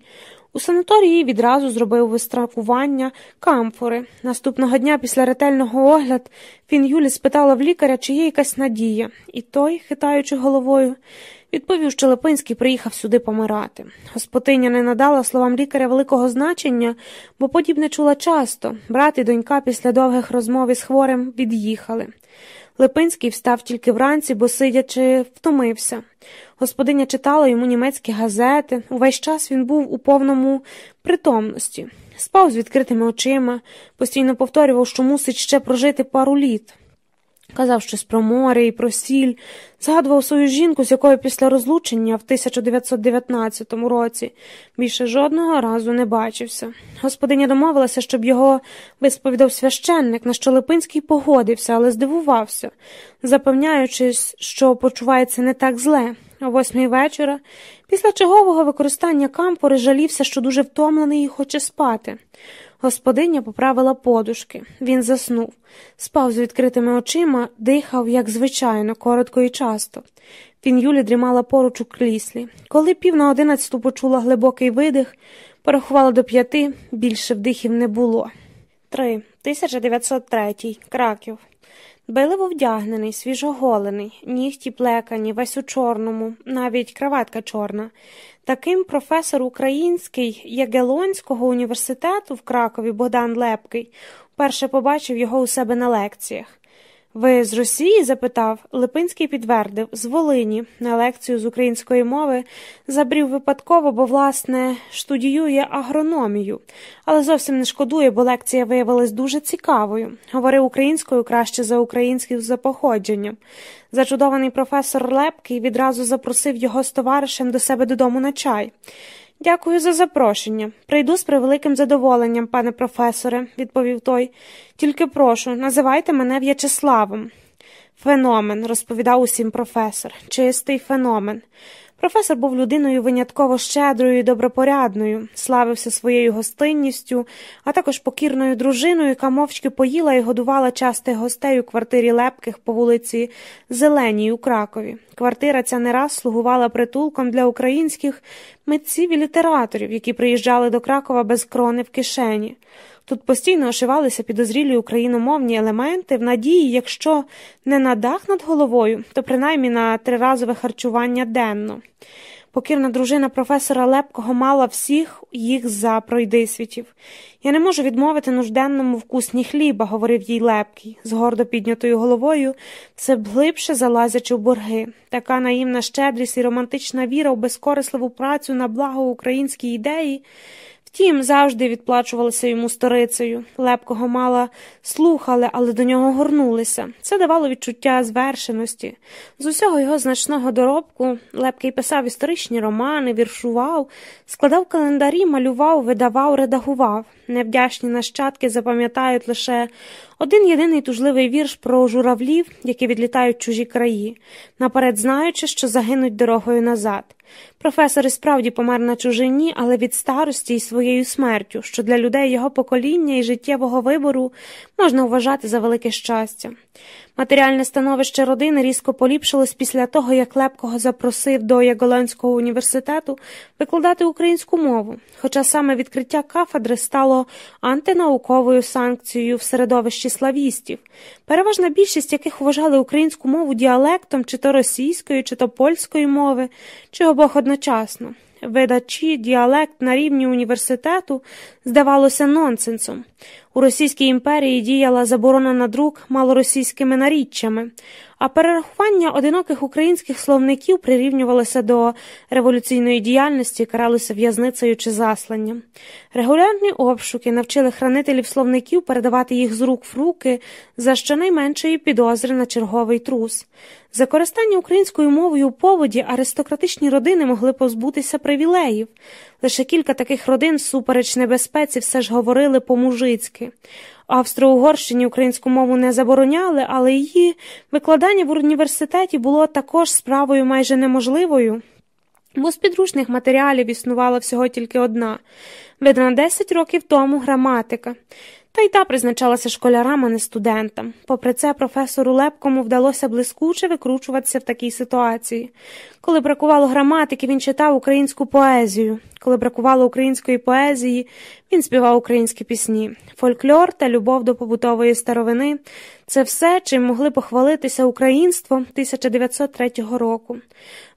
У санаторії відразу зробив вистракування камфори. Наступного дня, після ретельного огляд, Фін Юлі спитала в лікаря, чи є якась надія, і той, хитаючи головою, відповів, що Липинський приїхав сюди помирати. Господиня не надала словам лікаря великого значення, бо подібне чула часто. Брат і донька після довгих розмов із хворим від'їхали. Липинський встав тільки вранці, бо, сидячи, втомився. Господиня читала йому німецькі газети. Увесь час він був у повному притомності, спав з відкритими очима, постійно повторював, що мусить ще прожити пару літ. Казав щось про море і про сіль, згадував свою жінку, з якою після розлучення в 1919 році більше жодного разу не бачився. Господиня домовилася, щоб його висповідав священник, на що Липинський погодився, але здивувався, запевняючись, що почувається не так зле. О восьмій вечора, після чергового використання кампори жалівся, що дуже втомлений і хоче спати. Господиня поправила подушки. Він заснув, спав з відкритими очима, дихав, як звичайно, коротко і часто. Фін Юлі дрімала поруч у кріслі. Коли пів на одинадцяту почула глибокий видих, порахувала до п'яти, більше вдихів не було. Три. 1903. Краків. Биливо вдягнений, свіжоголений, нігті плекані, весь у чорному, навіть краватка чорна. Таким професор український Ягелонського університету в Кракові Богдан Лепкий вперше побачив його у себе на лекціях. Ви з Росії? запитав. Липинський підтвердив з Волині на лекцію з української мови забрів випадково, бо, власне, студіює агрономію, але зовсім не шкодує, бо лекція виявилась дуже цікавою. Говорив українською краще за українських за походженням. Зачудований професор Лепкий відразу запросив його з товаришем до себе додому на чай. Дякую за запрошення. Прийду з превеликим задоволенням, пане професоре, відповів той. Тільки прошу, називайте мене В'ячеславом. Феномен, розповідав усім професор, чистий феномен. Професор був людиною винятково щедрою і добропорядною, славився своєю гостинністю, а також покірною дружиною, яка мовчки поїла і годувала частих гостей у квартирі Лепких по вулиці Зеленій у Кракові. Квартира ця не раз слугувала притулком для українських митців і літераторів, які приїжджали до Кракова без крони в кишені. Тут постійно ошивалися підозрілі україномовні елементи в надії, якщо не на дах над головою, то принаймні на триразове харчування денно. Покірна дружина професора Лепкого мала всіх їх за пройдисвітів. Я не можу відмовити нужденному вкусні хліба, говорив їй Лепкий, з гордо піднятою головою, все глибше залазячи в борги. Така наївна щедрість і романтична віра в безкорисливу працю на благо українській ідеї. Втім, завжди відплачувалися йому сторицею. Лепкого мала слухали, але до нього горнулися. Це давало відчуття звершеності. З усього його значного доробку Лепкий писав історичні романи, віршував, складав календарі, малював, видавав, редагував. Невдячні нащадки запам'ятають лише один єдиний тужливий вірш про журавлів, які відлітають чужі краї, наперед знаючи, що загинуть дорогою назад. Професор і справді помер на чужині, але від старості і своєю смертю, що для людей його покоління і життєвого вибору можна вважати за велике щастя. Матеріальне становище родини різко поліпшилось після того, як Лепкого запросив до Яголонського університету викладати українську мову, хоча саме відкриття кафедри стало антинауковою санкцією в середовищі славістів, переважна більшість яких вважали українську мову діалектом чи то російської, чи то польської мови, чи обох одночасно. Видачі діалект на рівні університету здавалося нонсенсом. У Російській імперії діяла заборона на друк малоросійськими наріччями, а перерахування одиноких українських словників прирівнювалося до революційної діяльності і каралося в'язницею чи засланням. Регулярні обшуки навчили хранителів словників передавати їх з рук в руки за щонайменшої підозри на черговий трус. За користання українською мовою у поводі аристократичні родини могли позбутися привілеїв. Лише кілька таких родин, всупереч небезпеці, все ж говорили по-мужицьки. Австро-Угорщині українську мову не забороняли, але її викладання в університеті було також справою майже неможливою, бо з підручних матеріалів існувала всього тільки одна видана 10 років тому граматика. Та й та призначалася школярам, а не студентам. Попри це, професору Лепкому вдалося блискуче викручуватися в такій ситуації. Коли бракувало граматики, він читав українську поезію. Коли бракувало української поезії, він співав українські пісні. Фольклор та любов до побутової старовини це все, чим могли похвалитися українство 1903 року.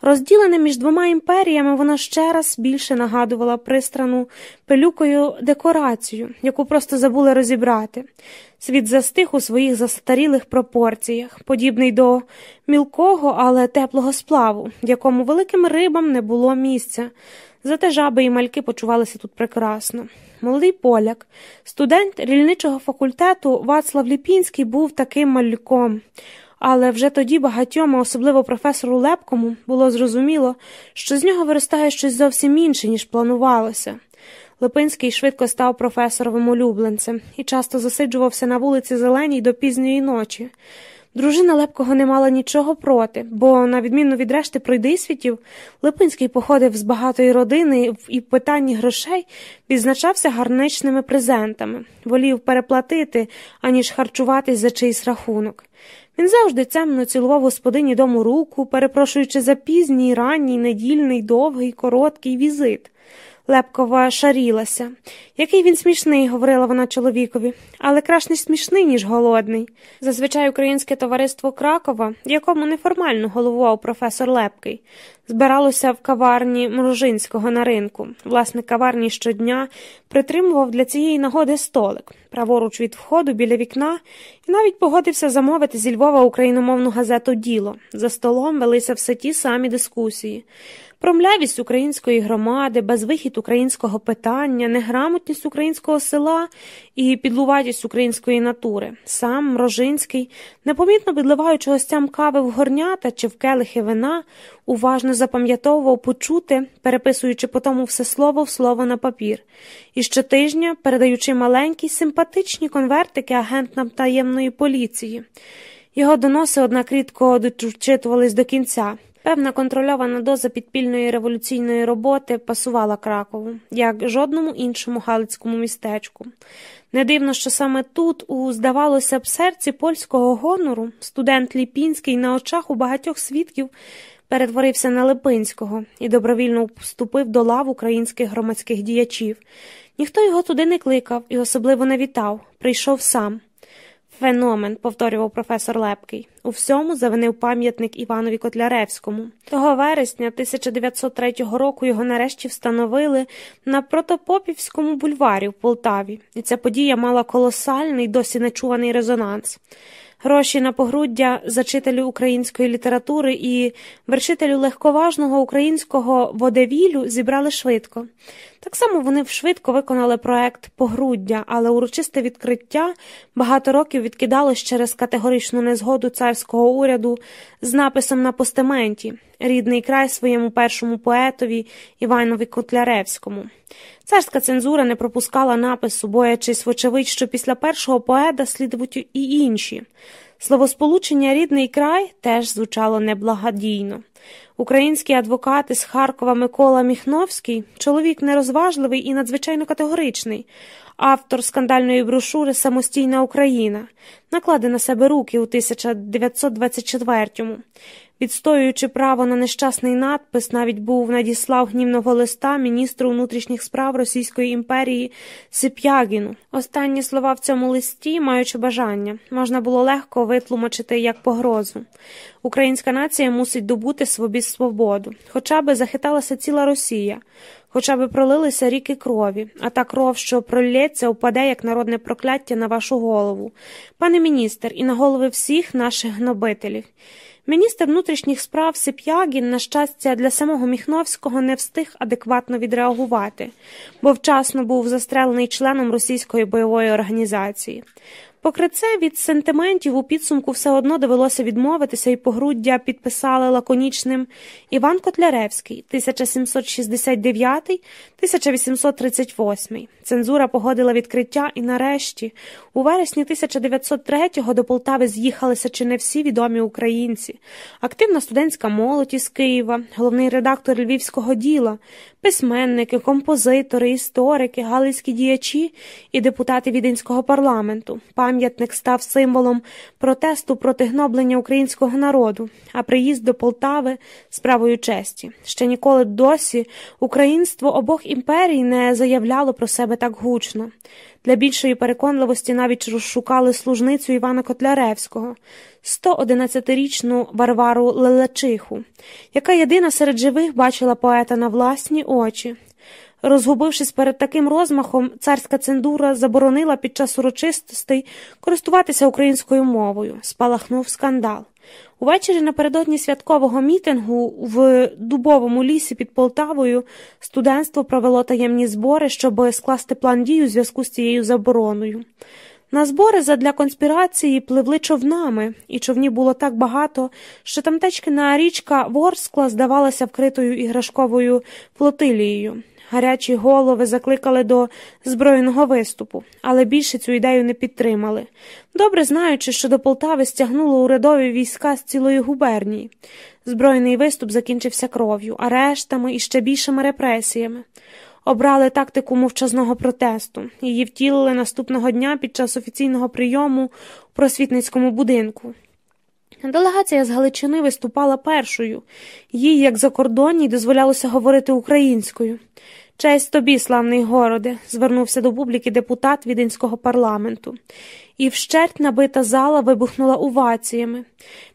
Розділене між двома імперіями, воно ще раз більше нагадувало пристрану пилюкою декорацію, яку просто забули розібрати. Світ застиг у своїх застарілих пропорціях, подібний до мілкого, але теплого сплаву, в якому великим рибам не було місця. Зате жаби і мальки почувалися тут прекрасно. Молодий поляк, студент рільничого факультету Вацлав Ліпінський був таким мальком. Але вже тоді багатьом, особливо професору Лепкому, було зрозуміло, що з нього виростає щось зовсім інше, ніж планувалося. Липинський швидко став професоровим улюбленцем і часто засиджувався на вулиці Зеленій до пізньої ночі. Дружина Лепкого не мала нічого проти, бо, на відміну від решти пройдисвітів, Липинський походив з багатої родини і в питанні грошей відзначався гарничними презентами, волів переплатити, аніж харчуватись за чийсь рахунок. Він завжди цемно цілував господині дому руку, перепрошуючи за пізній, ранній, недільний, довгий, короткий візит. Лепкова шарілася. Який він смішний, говорила вона чоловікові, але краще смішний, ніж голодний. Зазвичай українське товариство Кракова, якому неформально головував професор Лепкий, збиралося в каварні Мружинського на ринку. Власник каварні щодня притримував для цієї нагоди столик, праворуч від входу біля вікна, і навіть погодився замовити зі Львова україномовну газету Діло. За столом велися все ті самі дискусії. Промлявість української громади, безвихід українського питання, неграмотність українського села і підлуватість української натури. Сам Рожинський, непомітно підливаючи гостям кави в горнята чи в келихи вина, уважно запам'ятовував почути, переписуючи по тому все слово в слово на папір, і щотижня передаючи маленькі симпатичні конвертики агентам таємної поліції. Його доноси, однак рідко дочитувались до кінця. Певна контрольована доза підпільної революційної роботи пасувала Кракову, як жодному іншому галицькому містечку. Не дивно, що саме тут, у, здавалося б, серці польського гонору, студент Ліпінський на очах у багатьох свідків перетворився на Липинського і добровільно вступив до лав українських громадських діячів. Ніхто його туди не кликав і особливо не вітав, прийшов сам. Феномен, повторював професор Лепкий. У всьому завинив пам'ятник Іванові Котляревському. Того вересня 1903 року його нарешті встановили на Протопопівському бульварі в Полтаві, і ця подія мала колосальний, досі нечуваний резонанс. Гроші на погруддя зачителю української літератури і вершителю легковажного українського водевілю зібрали швидко. Так само вони швидко виконали проект погруддя, але урочисте відкриття багато років відкидалось через категоричну незгоду царського уряду з написом на постаменті рідний край своєму першому поетові Іванові Котляревському. Царська цензура не пропускала напису, боячись, вочевидь, що після першого поета слідують і інші. Словосполучення рідний край теж звучало неблагодійно. Український адвокат із Харкова Микола Міхновський, чоловік нерозважливий і надзвичайно категоричний, автор скандальної брошури Самостійна Україна, накладе на себе руки у 1924-му. Відстоюючи право на нещасний надпис, навіть був надіслав гнівного листа міністру внутрішніх справ Російської імперії Сип'ягіну. Останні слова в цьому листі, маючи бажання, можна було легко витлумачити як погрозу. Українська нація мусить добути собі свободу, хоча би захиталася ціла Росія, хоча би пролилися ріки крові, а та кров, що пролється, упаде як народне прокляття на вашу голову, пане міністр, і на голови всіх наших гнобителів. Міністр внутрішніх справ Сип'ягін, на щастя, для самого Міхновського не встиг адекватно відреагувати, бо вчасно був застрелений членом російської бойової організації. Попри це, від сентиментів у підсумку все одно довелося відмовитися і погруддя підписали лаконічним. Іван Котляревський, 1769-1838. Цензура погодила відкриття, і нарешті, у вересні 1903-го до Полтави з'їхалися чи не всі відомі українці, активна студентська молодь із Києва, головний редактор львівського діла, письменники, композитори, історики, галицькі діячі і депутати віденського парламенту. Пам'ятник став символом протесту проти гноблення українського народу, а приїзд до Полтави справою честі. Ще ніколи досі українство обох імперій не заявляло про себе так гучно. Для більшої переконливості навіть розшукали служницю Івана Котляревського, 111-річну Варвару Лелечиху, яка єдина серед живих бачила поета на власні очі. Розгубившись перед таким розмахом, царська цендура заборонила під час урочистостей користуватися українською мовою. Спалахнув скандал. Увечері напередодні святкового мітингу в дубовому лісі під Полтавою студентство провело таємні збори, щоб скласти план дій у зв'язку з цією забороною. На збори задля конспірації пливли човнами, і човнів було так багато, що тамтечкина річка Ворскла здавалася вкритою іграшковою флотилією. Гарячі голови закликали до збройного виступу, але більше цю ідею не підтримали, добре знаючи, що до Полтави стягнуло урядові війська з цілої губернії. Збройний виступ закінчився кров'ю, арештами і ще більшими репресіями. Обрали тактику мовчазного протесту. Її втілили наступного дня під час офіційного прийому у просвітницькому будинку. Делегація з Галичини виступала першою, їй, як закордонній, дозволялося говорити українською. Честь тобі, славний городе, звернувся до публіки депутат віденського парламенту, і вщерть набита зала вибухнула уваціями.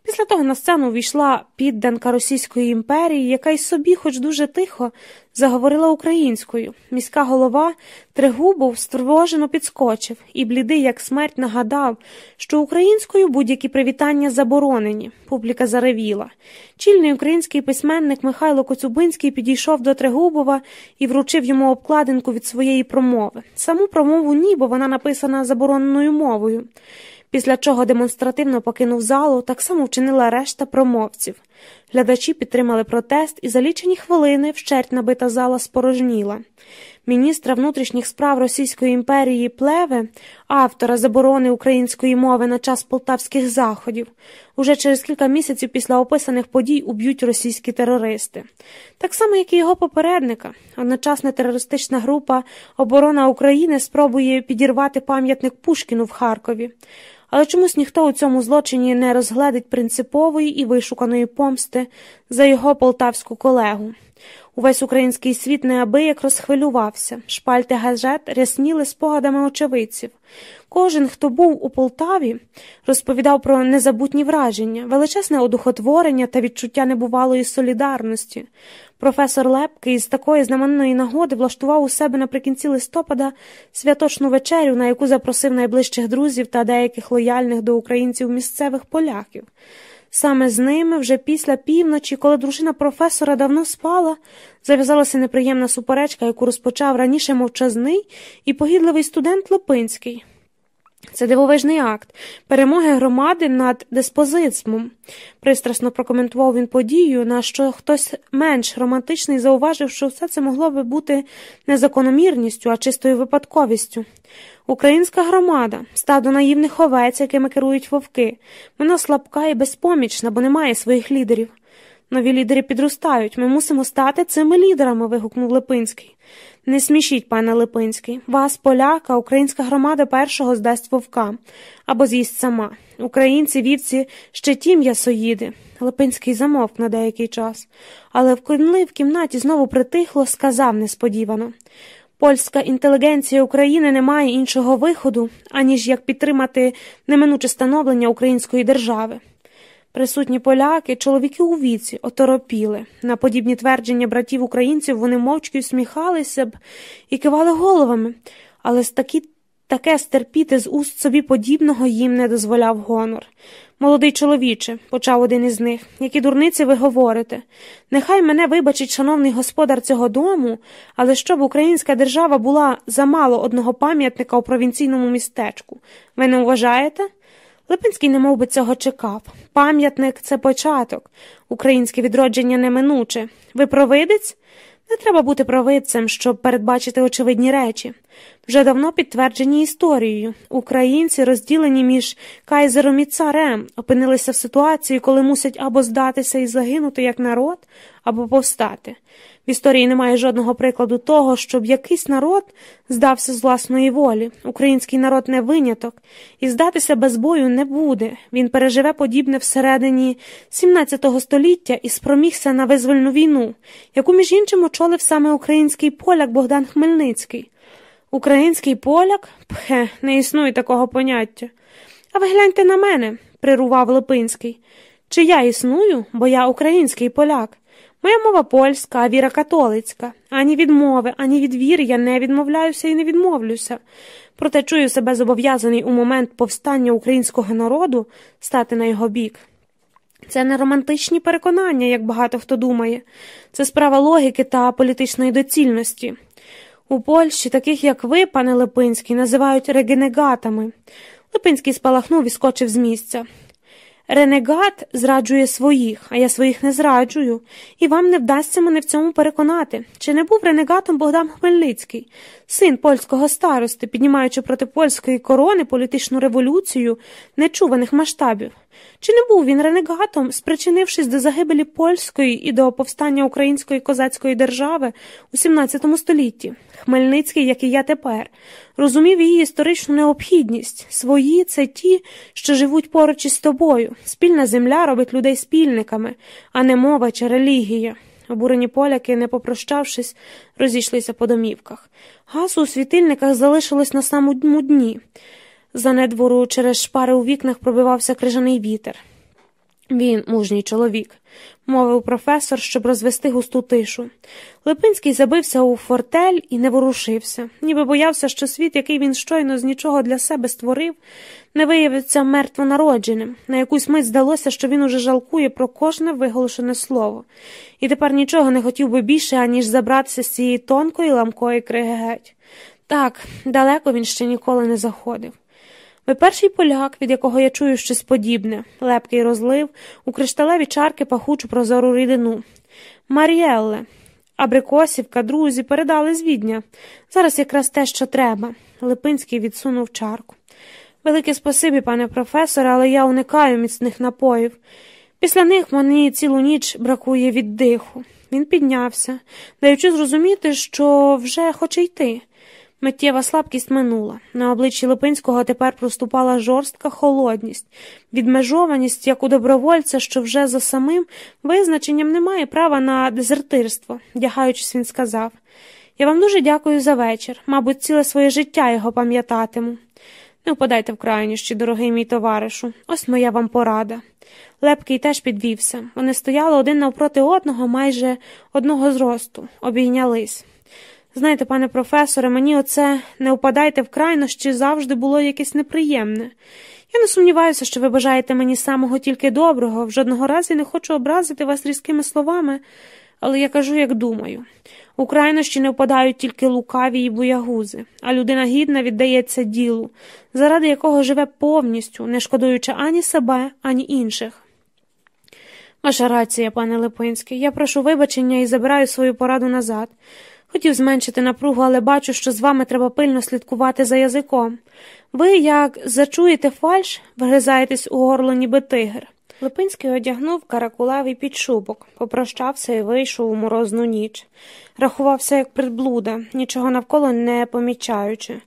Після того на сцену увійшла підданка Російської імперії, яка й собі, хоч дуже тихо, заговорила українською. Міська голова Тригубов стривожено підскочив і, блідий, як смерть, нагадав, що українською будь-які привітання заборонені. Публіка заревіла. Чільний український письменник Михайло Коцюбинський підійшов до Тригубова і вручив йому обкладинку від своєї промови. Саму промову ні, бо вона написана забороненою мовою після чого демонстративно покинув залу, так само вчинила решта промовців. Глядачі підтримали протест, і за лічені хвилини вщерть набита зала спорожніла. Міністра внутрішніх справ Російської імперії Плеве, автора заборони української мови на час полтавських заходів, уже через кілька місяців після описаних подій уб'ють російські терористи. Так само, як і його попередника, одночасна терористична група Оборона України спробує підірвати пам'ятник Пушкіну в Харкові але чомусь ніхто у цьому злочині не розгледить принципової і вишуканої помсти за його полтавську колегу. Увесь український світ неабияк розхвилювався, шпальти газет рясніли спогадами очевидців. Кожен, хто був у Полтаві, розповідав про незабутні враження, величезне одухотворення та відчуття небувалої солідарності. Професор Лепкий з такої знаменної нагоди влаштував у себе наприкінці листопада святочну вечерю, на яку запросив найближчих друзів та деяких лояльних до українців місцевих поляків. Саме з ними, вже після півночі, коли дружина професора давно спала, зав'язалася неприємна суперечка, яку розпочав раніше мовчазний і погідливий студент Липинський. Це дивовижний акт перемоги громади над деспозицмом. Пристрасно прокоментував він подію, на що хтось менш романтичний зауважив, що все це могло би бути не закономірністю, а чистою випадковістю. Українська громада, стадо наївних овець, якими керують вовки, вона слабка і безпомічна, бо немає своїх лідерів. Нові лідери підростають. Ми мусимо стати цими лідерами. вигукнув Липинський. Не смішіть, пане Липинський. Вас, поляка, українська громада першого здасть вовка або з'їсть сама. Українці, вівці, ще ті м'ясоїди. Липинський замовк на деякий час, але вкинли в кімнаті знову притихло, сказав несподівано. Польська інтелігенція України не має іншого виходу, аніж як підтримати неминуче становлення української держави. Присутні поляки, чоловіки у віці, оторопіли. На подібні твердження братів українців вони мовчки усміхалися б і кивали головами, але такі, таке стерпіти з уст собі подібного їм не дозволяв гонор. Молодий чоловіче, почав один із них, які дурниці ви говорите. Нехай мене вибачить шановний господар цього дому, але щоб українська держава була замало одного пам'ятника у провінційному містечку. Ви не вважаєте? Липинський немов би цього чекав. Пам'ятник це початок, українське відродження неминуче. Ви провидець? Не треба бути провидцем, щоб передбачити очевидні речі. Вже давно підтверджені історією. Українці, розділені між кайзером і царем, опинилися в ситуації, коли мусять або здатися і загинути як народ, або повстати. В історії немає жодного прикладу того, щоб якийсь народ здався з власної волі. Український народ не виняток, і здатися без бою не буде. Він переживе подібне всередині XVII століття і спромігся на визвольну війну, яку, між іншим, очолив саме український поляк Богдан Хмельницький. Український поляк? Пхе, не існує такого поняття. А ви гляньте на мене, прирував Липинський. Чи я існую, бо я український поляк. Моя мова польська, а віра католицька. Ані від мови, ані від віри я не відмовляюся і не відмовлюся. Проте чую себе зобов'язаний у момент повстання українського народу стати на його бік. Це не романтичні переконання, як багато хто думає, це справа логіки та політичної доцільності. У Польщі, таких як ви, пане Липинський, називають регенегатами. Липинський спалахнув і скочив з місця. Ренегат зраджує своїх, а я своїх не зраджую, і вам не вдасться мене в цьому переконати. Чи не був ренегатом Богдан Хмельницький, син польського старости, піднімаючи проти польської корони політичну революцію нечуваних масштабів? Чи не був він ренегатом, спричинившись до загибелі польської і до повстання української козацької держави у XVII столітті? Хмельницький, як і я тепер, розумів її історичну необхідність свої це ті, що живуть поруч із тобою. Спільна земля робить людей спільниками, а не мова чи релігія. Обурені поляки, не попрощавшись, розійшлися по домівках. Гасу у світильниках залишилось на самому дні. За недвору через шпари у вікнах пробивався крижаний вітер. Він, мужній чоловік, мовив професор, щоб розвести густу тишу. Липинський забився у фортель і не ворушився, ніби боявся, що світ, який він щойно з нічого для себе створив, не виявиться мертвонародженим. На якусь мить здалося, що він уже жалкує про кожне виголошене слово, і тепер нічого не хотів би більше, аніж забратися з цієї тонкої ламкої криги геть. Так, далеко він ще ніколи не заходив. Ви перший поляк, від якого я чую щось подібне, лепкий розлив, у кришталеві чарки пахучу прозору рідину. Маріелле, Абрикосівка, друзі, передали з відня. Зараз якраз те, що треба. Липинський відсунув чарку. Велике спасибі, пане професоре, але я уникаю міцних напоїв. Після них мені цілу ніч бракує віддиху. Він піднявся, даючи зрозуміти, що вже хоче йти. Миттєва слабкість минула. На обличчі Липинського тепер проступала жорстка холодність, відмежованість, як у добровольця, що вже за самим визначенням не має права на дезертирство, вдягаючись, він сказав Я вам дуже дякую за вечір. Мабуть, ціле своє життя його пам'ятатиму. Не впадайте в крайнощі, дорогий мій товаришу, ось моя вам порада. Лепкий теж підвівся. Вони стояли один навпроти одного, майже одного зросту, обійнялись. Знаєте, пане професоре, мені оце не впадайте в крайнощі завжди було якесь неприємне. Я не сумніваюся, що ви бажаєте мені самого тільки доброго, в жодного разу не хочу образити вас різкими словами, Але я кажу, як думаю. У крайнощі не впадають тільки лукаві і боягузи, а людина гідна віддається ділу, заради якого живе повністю, не шкодуючи ані себе, ані інших. Ваша рація, пане Липинський, я прошу вибачення і забираю свою пораду назад. Хотів зменшити напругу, але бачу, що з вами треба пильно слідкувати за язиком. Ви, як зачуєте фальш, вгризаєтесь у горло, ніби тигр. Липинський одягнув каракулевий підшубок, попрощався і вийшов у морозну ніч. Рахувався як приблуда, нічого навколо не помічаючи.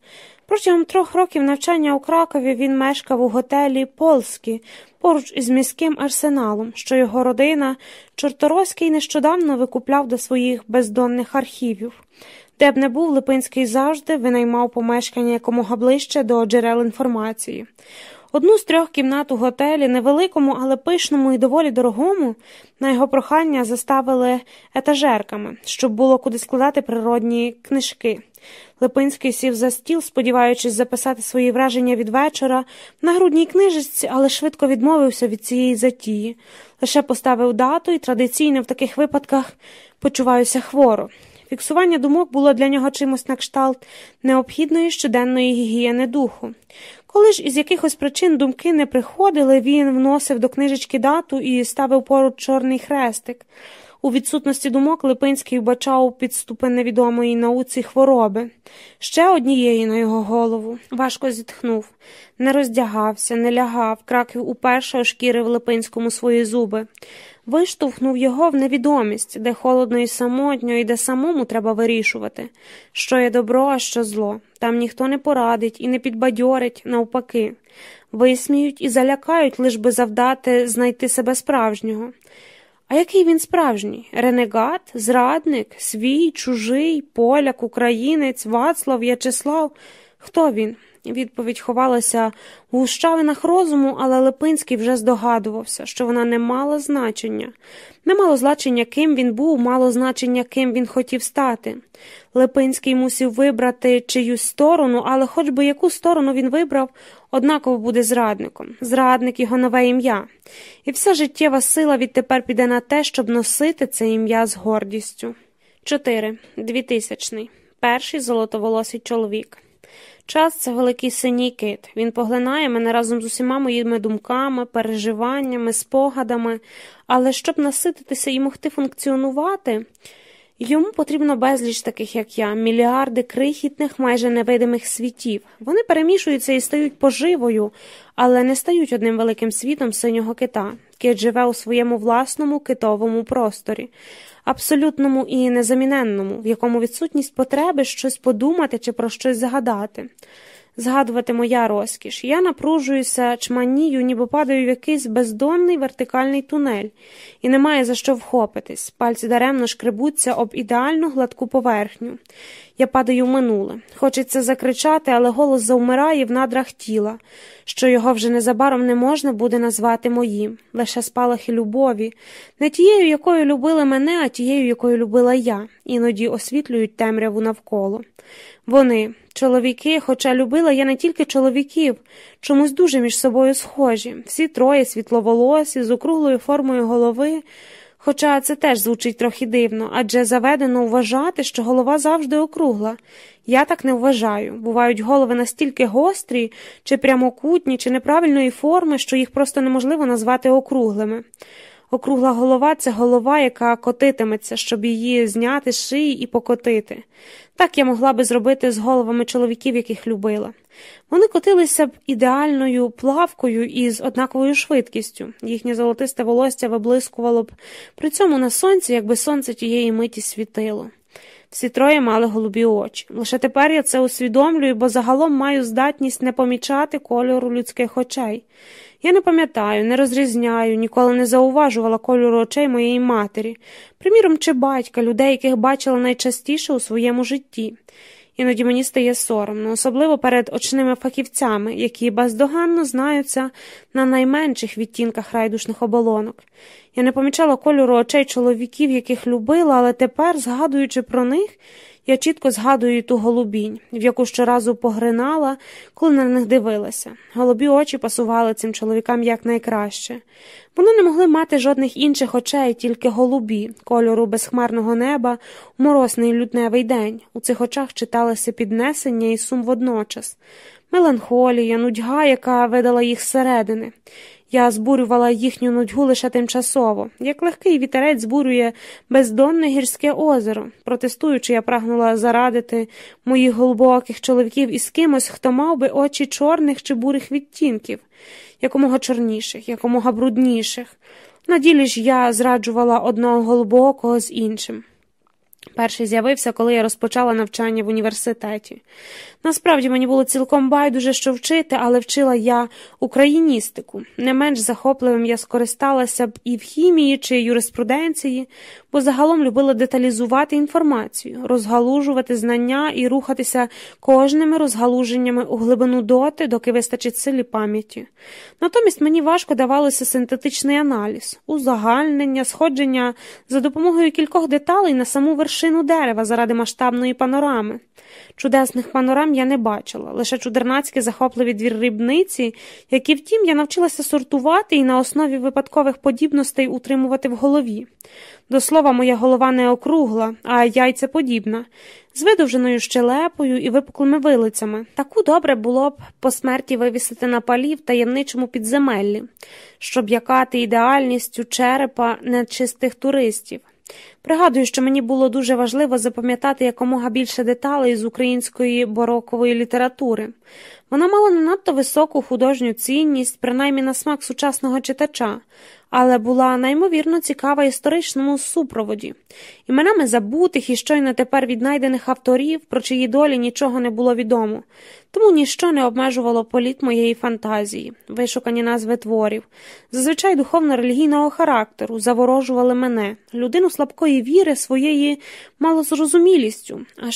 Протягом трьох років навчання у Кракові він мешкав у готелі Полскі поруч із міським арсеналом, що його родина Чорторозький нещодавно викупляв до своїх бездонних архівів. Де б не був, Липинський завжди винаймав помешкання якомога ближче до джерел інформації. Одну з трьох кімнат у готелі, невеликому, але пишному і доволі дорогому, на його прохання заставили етажерками, щоб було куди складати природні книжки. Липинський сів за стіл, сподіваючись записати свої враження від вечора на грудній книжечці, але швидко відмовився від цієї затії. Лише поставив дату і традиційно в таких випадках почуваюся хворо. Фіксування думок було для нього чимось на кшталт необхідної щоденної гігієни духу. Коли ж із якихось причин думки не приходили, він вносив до книжечки дату і ставив поруч чорний хрестик. У відсутності думок Липинський вбачав підступи невідомої науці хвороби, ще однієї на його голову. Важко зітхнув, не роздягався, не лягав, краків уперше ошкірив Липинському свої зуби. Виштовхнув його в невідомість, де холодно і самотньо, і де самому треба вирішувати, що є добро, а що зло. Там ніхто не порадить і не підбадьорить, навпаки, висміють і залякають, лиш би завдати знайти себе справжнього. А який він справжній? Ренегат, зрадник, свій, чужий, поляк, українець, Вацлав, Ячеслав? Хто він? Відповідь ховалася у гущавинах розуму, але Липинський вже здогадувався, що вона не мала значення. Не мало значення, ким він був, мало значення, ким він хотів стати. Липинський мусив вибрати чиюсь сторону, але хоч би яку сторону він вибрав, однаково буде зрадником. Зрадник його нове ім'я. І вся життєва сила відтепер піде на те, щоб носити це ім'я з гордістю. 4. Двітисячний. Перший золотоволосий чоловік. Час це великий синій кит. Він поглинає мене разом з усіма моїми думками, переживаннями, спогадами, але щоб насититися і могти функціонувати, йому потрібно безліч таких, як я, мільярди крихітних, майже невидимих світів. Вони перемішуються і стають поживою, але не стають одним великим світом синього кита. Кит живе у своєму власному китовому просторі абсолютному і незаміненному, в якому відсутність потреби щось подумати чи про щось загадати. Згадувати моя розкіш. Я напружуюся, чманію, ніби падаю в якийсь бездонний вертикальний тунель, і немає за що вхопитись. Пальці даремно шкребуться об ідеальну гладку поверхню. Я падаю в минуле. Хочеться закричати, але голос завмирає в надрах тіла, що його вже незабаром не можна буде назвати моїм, лише спалахи любові, не тією, якою любили мене, а тією, якою любила я, іноді освітлюють темряву навколо. Вони, чоловіки, хоча любила я не тільки чоловіків, чомусь дуже між собою схожі, всі троє світловолосі, з округлою формою голови. Хоча це теж звучить трохи дивно, адже заведено вважати, що голова завжди округла. Я так не вважаю. Бувають голови настільки гострі, чи прямокутні, чи неправильної форми, що їх просто неможливо назвати округлими. Округла голова це голова, яка котитиметься, щоб її зняти з шиї і покотити. Так я могла би зробити з головами чоловіків, яких любила. Вони котилися б ідеальною плавкою і з однаковою швидкістю. Їхнє золотисте волосся виблискувало б при цьому на сонці, якби сонце тієї миті світило. Всі троє мали голубі очі. Лише тепер я це усвідомлюю, бо загалом маю здатність не помічати кольору людських очей. Я не пам'ятаю, не розрізняю, ніколи не зауважувала кольору очей моєї матері, приміром, чи батька, людей, яких бачила найчастіше у своєму житті. Іноді мені стає соромно, особливо перед очними фахівцями, які бездоганно знаються на найменших відтінках райдушних оболонок. Я не помічала кольору очей чоловіків, яких любила, але тепер, згадуючи про них, Я чітко згадую ту голубінь, в яку щоразу погринала, коли на них дивилася. Голубі очі пасували цим чоловікам якнайкраще. Вони не могли мати жодних інших очей, тільки голубі, кольору безхмарного неба, морозний лютневий день. У цих очах читалося піднесення і сум водночас, меланхолія, нудьга, яка видала їх зсередини. Я збурювала їхню нудьгу лише тимчасово, як легкий вітерець збурює бездонне гірське озеро. Протестуючи, я прагнула зарадити моїх глибоких чоловіків із кимось, хто мав би очі чорних чи бурих відтінків, якомога чорніших, якомога брудніших. На ділі ж я зраджувала одного глибокого з іншим. Перший з'явився, коли я розпочала навчання в університеті. Насправді мені було цілком байдуже, що вчити, але вчила я україністику. Не менш захопливим я скористалася б і в хімії чи юриспруденції, бо загалом любила деталізувати інформацію, розгалужувати знання і рухатися кожними розгалуженнями у глибину доти, доки вистачить силі пам'яті. Натомість мені важко давалося синтетичний аналіз, узагальнення, сходження за допомогою кількох деталей на саму вершину дерева заради масштабної панорами. Чудесних панорам я не бачила, лише чудернацькі захопливі двір рибниці, які, втім, я навчилася сортувати і на основі випадкових подібностей утримувати в голові. До слова, моя голова не округла, а яйцеподібна, з видовженою щелепою і випуклими вилицями. Таку добре було б по смерті вивісити на палі в таємничому підземеллі, щоб якати ідеальністю черепа нечистих туристів. Пригадую, що мені було дуже важливо запам'ятати якомога більше деталей з української барокової літератури. Вона мала не надто високу художню цінність, принаймні на смак сучасного читача, але була неймовірно цікава історичному супроводі, іменами забутих і щойно тепер віднайдених авторів, про чиї долі нічого не було відомо, тому ніщо не обмежувало політ моєї фантазії, вишукані назви творів, зазвичай духовно-релігійного характеру, заворожували мене, людину слабкої віри своєї малозрозумілістю, а